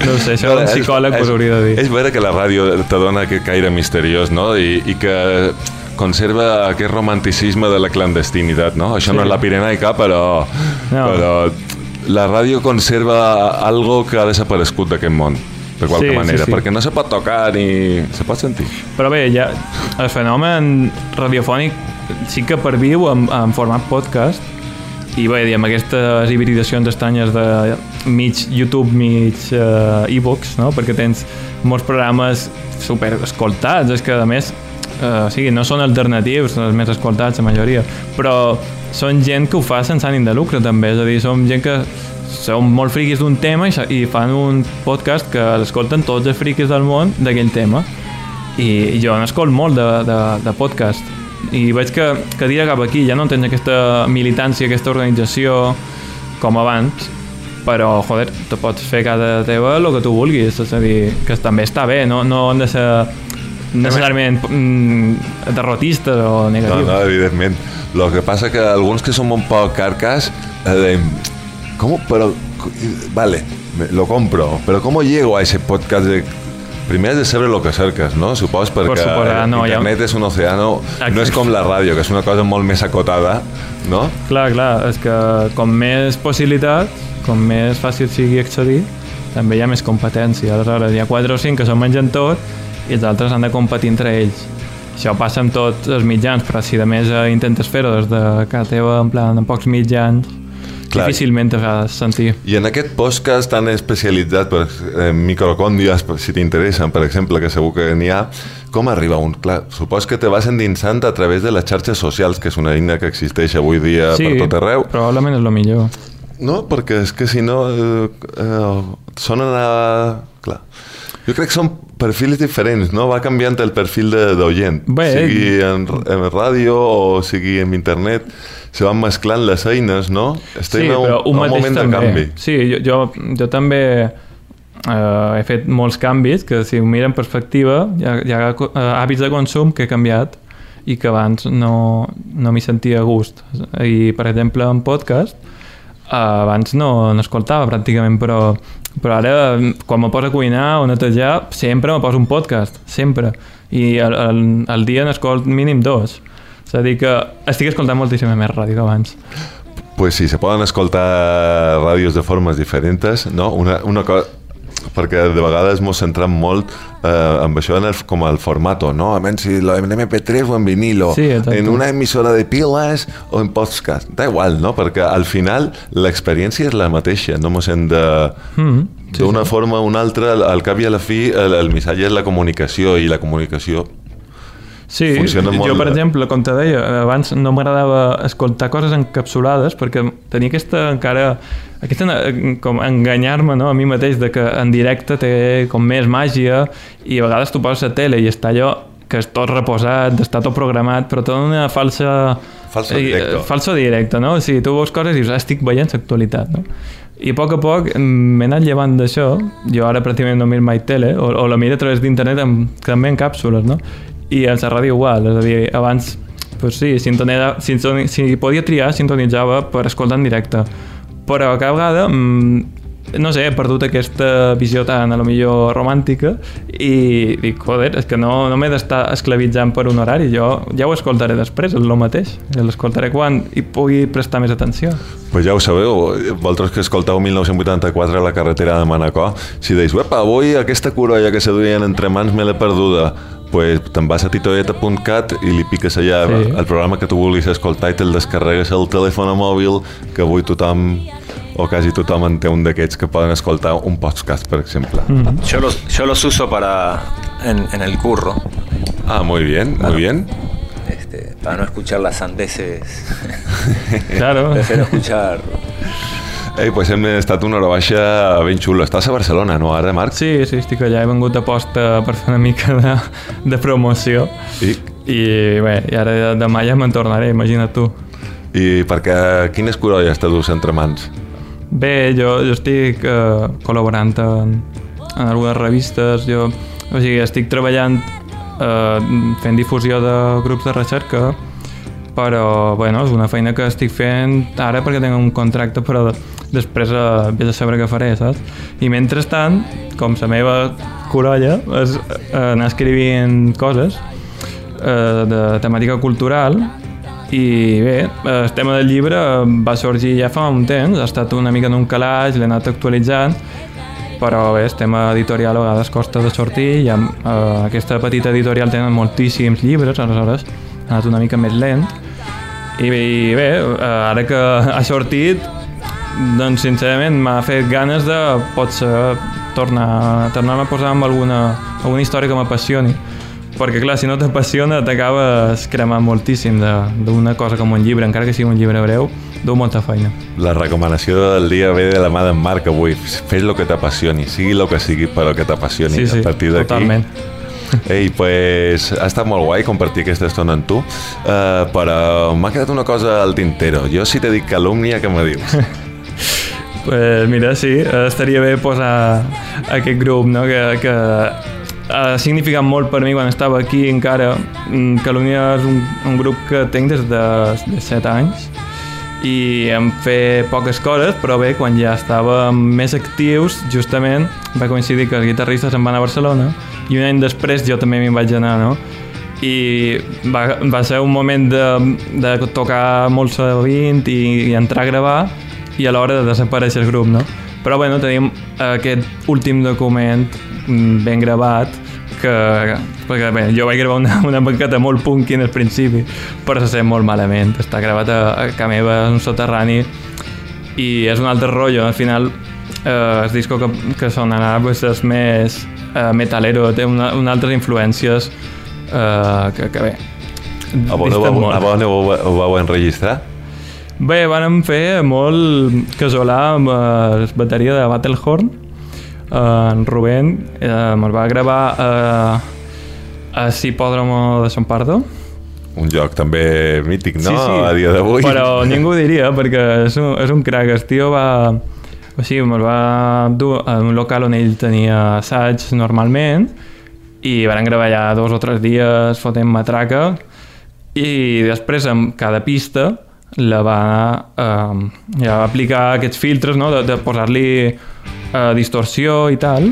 S9: No ho sé, això un
S2: És-
S9: psicòleg
S2: és,
S9: us hauria de dir.
S2: És vera que la ràdio te dona aquest caire misteriós, no? I, i que conserva aquest romanticisme de la clandestinitat, no? Això
S9: Sí.
S2: no és la Pirenaica, però,
S9: No.
S2: però la ràdio conserva algo que ha desaparegut d'aquest món, de qualque
S9: Sí, sí,
S2: manera,
S9: sí.
S2: perquè no se pot tocar ni se pot sentir.
S9: Però bé, ja, el fenomen radiofònic sí que perviu en, en format podcast i bé, diguem, aquestes hibridacions estranyes de mig YouTube, mig uh, e-books, no? perquè tens molts programes super escoltats, és que a més uh, o sigui, no són alternatius, són els més escoltats, la majoria, però són gent que ho fa sense ànim de lucre també, és a dir, som gent que són molt friquis d'un tema i, i fan un podcast que l'escolten tots els friquis del món d'aquell tema. I jo n'escolt molt de, de, de podcast i veig que, que tira cap aquí ja no tens aquesta militància, aquesta organització com abans però, joder, te pots fer cada teva el que tu vulguis, és a dir, que també està bé, no, no han de ser necessàriament mm, derrotistes o
S2: No,
S9: negatius.
S2: no, evidentment. Lo que pasa que alguns que som un poc carcas, eh, de, ¿cómo? Pero, vale, lo compro, pero ¿cómo llego a ese podcast de... Primer has de saber lo que cerques, no? Supos perquè
S9: Per suposar, no,
S2: internet és un oceano, no és com la ràdio, que és una cosa molt més acotada, no?
S9: Clar, clar, és que com més possibilitats, com més fàcil sigui accedir, també hi ha més competència. Aleshores, hi ha 4 o 5 que s'ho mengen tot i els altres han de competir entre ells. Això passa amb tots els mitjans, però si de més eh, intentes fer-ho des de casa teva, en plan, en pocs mitjans,
S2: Clar.
S9: difícilment te fas sentir.
S2: I en aquest podcast tan especialitzat per eh, microcòndies, si t'interessen, per exemple, que segur que n'hi ha, com arriba un? Clar, supos que te vas endinsant a través de les xarxes socials, que és una eina que existeix avui dia
S9: sí,
S2: per tot arreu.
S9: probablement és el millor.
S2: No, perquè és que si no eh, eh, sonen a... Clar. Jo crec que són perfils diferents, no? Va canviant el perfil de- d'oient. Sigui en, en ràdio o sigui en internet, se van mesclant les eines, no? Estem
S9: sí,
S2: a un,
S9: però un
S2: a un
S9: mateix
S2: moment
S9: també.
S2: de canvi.
S9: Sí, jo, jo, jo també eh, he fet molts canvis que si ho miro en perspectiva hi ha, hi ha eh, hàbits de consum que he canviat i que abans no, no m'hi sentia a gust. I, per exemple, en podcast, eh, abans no n'escoltava pràcticament, però, però ara, quan me poso a cuinar o netejar, sempre me poso un podcast, sempre. I al, al, al dia n'escolt mínim dos. És a dir, que estic escoltant moltíssima més ràdio que abans.
S2: Pues sí, se poden escoltar ràdios de formes diferents, no? Una, una cosa perquè de vegades mos centram molt eh, amb això en el, com el formato, no? A menys si lo en MP3 o en vinilo,
S9: Sí,
S2: en una emissora de piles o en podcast. Da igual, no? Perquè al final l'experiència és la mateixa, no mos hem de...
S9: Mm, sí,
S2: D'una
S9: sí.
S2: forma o una altra, al- al cap i a la fi, el, el missatge és la comunicació i la comunicació
S9: Sí,
S2: Funciona molt
S9: jo per exemple, com te deia, abans no m'agradava escoltar coses encapsulades perquè tenia aquesta encara aquesta eh, com enganyar-me no, a mi mateix de que en directe té com més màgia i a vegades tu poses la tele i està allò que és tot reposat, està tot programat, però tot una falsa...
S2: Falso
S9: eh,
S2: directo.
S9: falso directe, no? O sigui, tu veus coses i dius, "Ah, estic veient l'actualitat, no? I a poc a poc m'he anat llevant d'això. Jo ara pràcticament no miro mai tele, o, o la miro a través d'internet amb, també en càpsules, no? I a la ràdio igual, és a dir, abans pues sí, sintonitzava, sintoni, si podia triar, sintonitzava per escoltar en directe. Però cada vegada mm, no sé, he perdut aquesta visió tan a lo millor romàntica i dic, joder, és que no, no m'he d'estar esclavitzant per un horari, jo ja ho escoltaré després, és el mateix, l'escoltaré quan hi pugui prestar més atenció.
S2: Pues ja ho sabeu, vosaltres que escolteu 1984 a la carretera de Manacor, si deis, uepa, avui aquesta corolla que se duien entre mans me l'he perduda, pues te'n vas a titoeta.cat i li piques allà
S9: Sí.
S2: el programa que tu vulguis escoltar i te'l descarregues al telèfon mòbil, que avui tothom o quasi tothom en té un d'aquests que poden escoltar un podcast, per exemple.
S9: Mm.
S1: Yo los, yo los uso para en, en el curro.
S2: Ah, muy bien, muy bien.
S1: Este, para no escuchar las sandeces.
S9: Claro.
S1: Prefiero escuchar.
S2: Ei, pues hem estat una hora baixa ben xulo. Estàs a Barcelona, no, ara, Marc?
S9: Sí, sí, estic allà, he vengut a posta per fer una mica de, de promoció.
S2: I,
S9: I bé, i ara demà ja me'n tornaré, imagina't tu.
S2: i perquè quines corolles te dus entre mans?
S9: Bé, jo, jo estic eh, col·laborant en, en algunes revistes, jo o sigui, estic treballant eh, fent difusió de grups de recerca, però bueno, és una feina que estic fent ara perquè tinc un contracte, però després eh, vés a saber què faré, saps? I mentrestant, com la meva corolla, és eh, anar escrivint coses eh, de temàtica cultural i bé, el tema del llibre va sorgir ja fa un temps, ha estat una mica en un calaix, l'he anat actualitzant, però bé, el tema editorial a vegades costa de sortir, i amb eh, aquesta petita editorial tenen moltíssims llibres, aleshores ha anat una mica més lent, i bé, i bé eh, ara que ha sortit, doncs sincerament m'ha fet ganes de potser tornar, tornar a posar amb alguna, alguna història que m'apassioni perquè clar, si no t'apassiona t'acabes cremant moltíssim de- d'una cosa com un llibre, encara que sigui un llibre breu du molta feina.
S2: La recomanació del dia ve de la mà d'en Marc avui. Fes el que t'apassioni, sigui el que sigui, però que t'apassioni.
S9: Sí, sí,
S2: a partir d'aquí... Ei, pues, ha estat molt guai compartir aquesta estona amb tu, uh, però m'ha quedat una cosa al tintero. Jo si te dic calúmnia, què me dius?
S9: Pues mira, sí, eh, estaria bé posar aquest grup, no?, que, que ha significat molt per mi quan estava aquí encara. Mm, Calumnia és un, un grup que tinc des de, de 7 anys i em fer poques coses, però bé, quan ja estàvem més actius, justament va coincidir que els guitarristes se'n van a Barcelona i un any després jo també m'hi vaig anar, no? i va, va ser un moment de, de tocar molt sovint i, i entrar a gravar i a l'hora de desaparèixer el grup, no? Però bueno, tenim aquest últim document mm, ben gravat que, perquè bé, jo vaig gravar una, una banqueta molt punky al principi però se sent molt malament, està gravat a, a casa meva, en un soterrani i és un altre rotllo, al final eh, el disco que, que sonarà pues, és més eh, metalero, té una, una altres influències eh, que, que bé
S2: A on ho, vau-
S9: molt.
S2: a on ho, ho vau enregistrar?
S9: Bé, vàrem fer molt casolà amb eh, la bateria de Battlehorn. Eh, en Rubén eh, me'l va gravar eh, a Cipòdromo de Sant Pardo.
S2: Un joc també mític, no? A dia d'avui.
S9: Però ningú diria, perquè és un, és un crac. El tio va... O sigui, me'l va dur a un local on ell tenia assaig normalment i van gravar allà dos o tres dies fotent matraca i després amb cada pista la va, eh, ja va aplicar aquests filtres no? de, de posar-li eh, distorsió i tal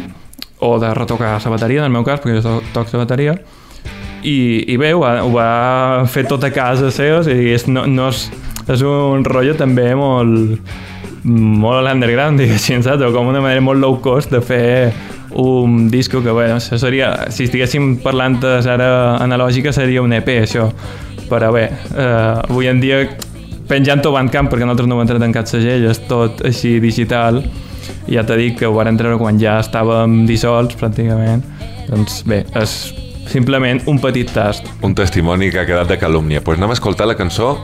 S9: o de retocar la bateria en el meu cas perquè jo to- toc la bateria i, i bé, ho va, ho va fer tot a casa seu, o sigui, és, no, no és, és un rotllo també molt molt underground, diguéssim, saps? O com una manera molt low cost de fer un disco que, bueno, això seria, si estiguéssim parlant de ara analògica seria un EP, això. Però bé, eh, avui en dia penjant-ho a Bandcamp, perquè nosaltres no ho hem entrat en cap segell, és tot així digital, ja t'he dit que ho van treure quan ja estàvem dissolts, pràcticament. Doncs bé, és simplement un petit tast.
S2: Un testimoni que ha quedat de calúmnia. Pues anem a escoltar la cançó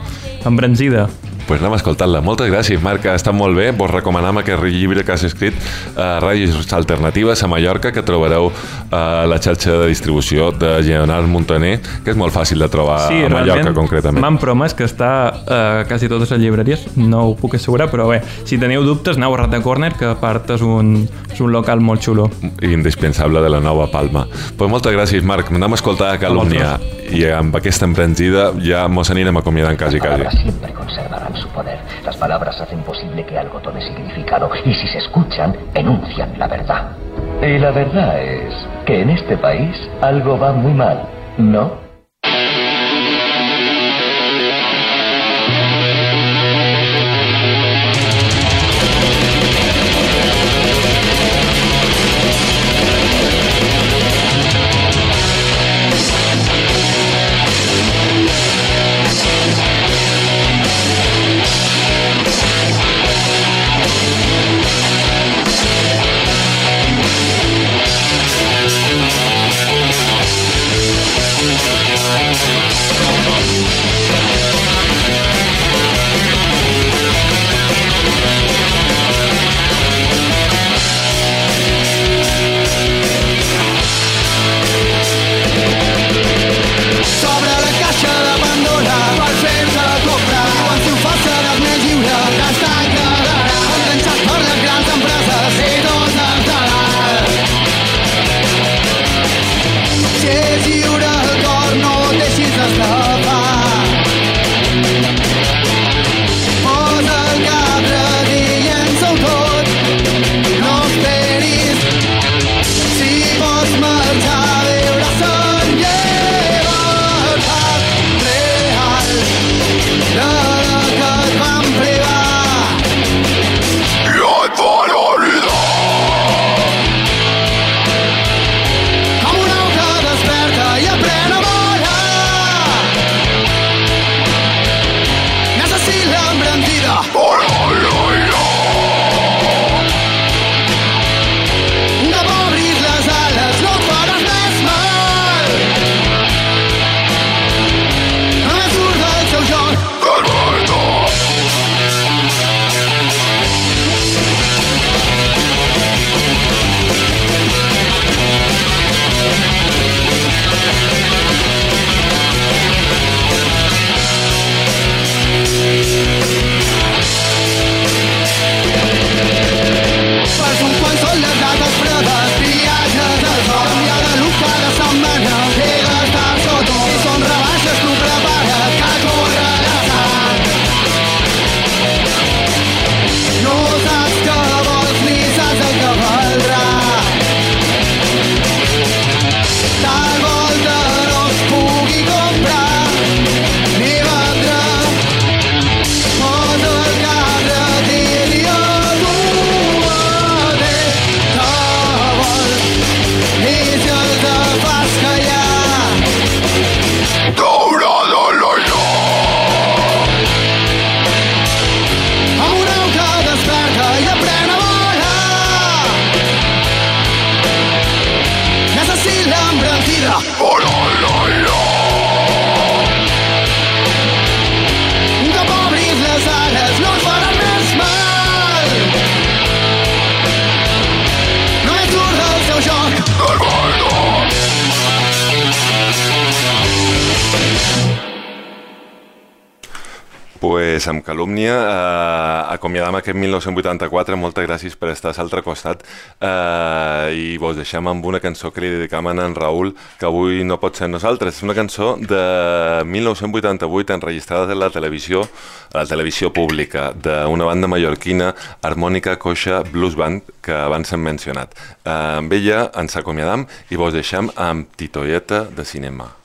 S9: Embranzida.
S2: Pues anem a escoltar-la. Moltes gràcies, Marc, ha estat molt bé. Vos recomanem aquest llibre que has escrit a Ràdios Alternatives a Mallorca, que trobareu a la xarxa de distribució de Leonard Montaner, que és molt fàcil de trobar a Mallorca,
S9: realment
S2: concretament.
S9: M'han promès que està a quasi totes les llibreries, no ho puc assegurar, però bé, si teniu dubtes, aneu a Rata Corner, que a part és un, és un local molt xulo.
S2: indispensable de la nova Palma. Pues moltes gràcies, Marc. Anem a escoltar Calúmnia i amb aquesta embranzida ja mos anirem acomiadant quasi, quasi.
S12: siempre conservará su poder. Las palabras hacen posible que algo tome significado y si se escuchan, enuncian la verdad. Y la verdad es que en este país algo va muy mal, ¿no?
S2: Sònia, eh, acomiadam aquest 1984, moltes gràcies per estar a l'altre costat eh, i vos deixem amb una cançó que li dedicam a en Raül, que avui no pot ser nosaltres. És una cançó de 1988 enregistrada a la televisió, a la televisió pública, d'una banda mallorquina, Harmònica Coixa Blues Band, que abans hem mencionat. Eh, amb ella ens acomiadam i vos deixem amb Titoieta de cinema.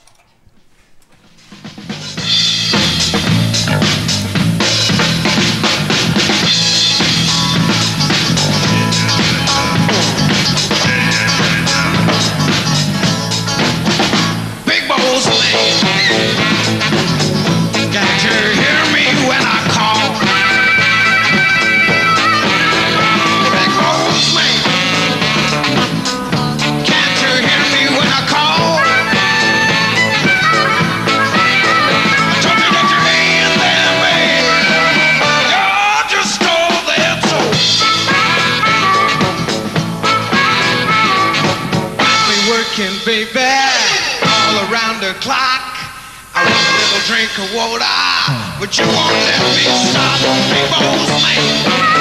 S13: but you won't let me stop. me, boss man.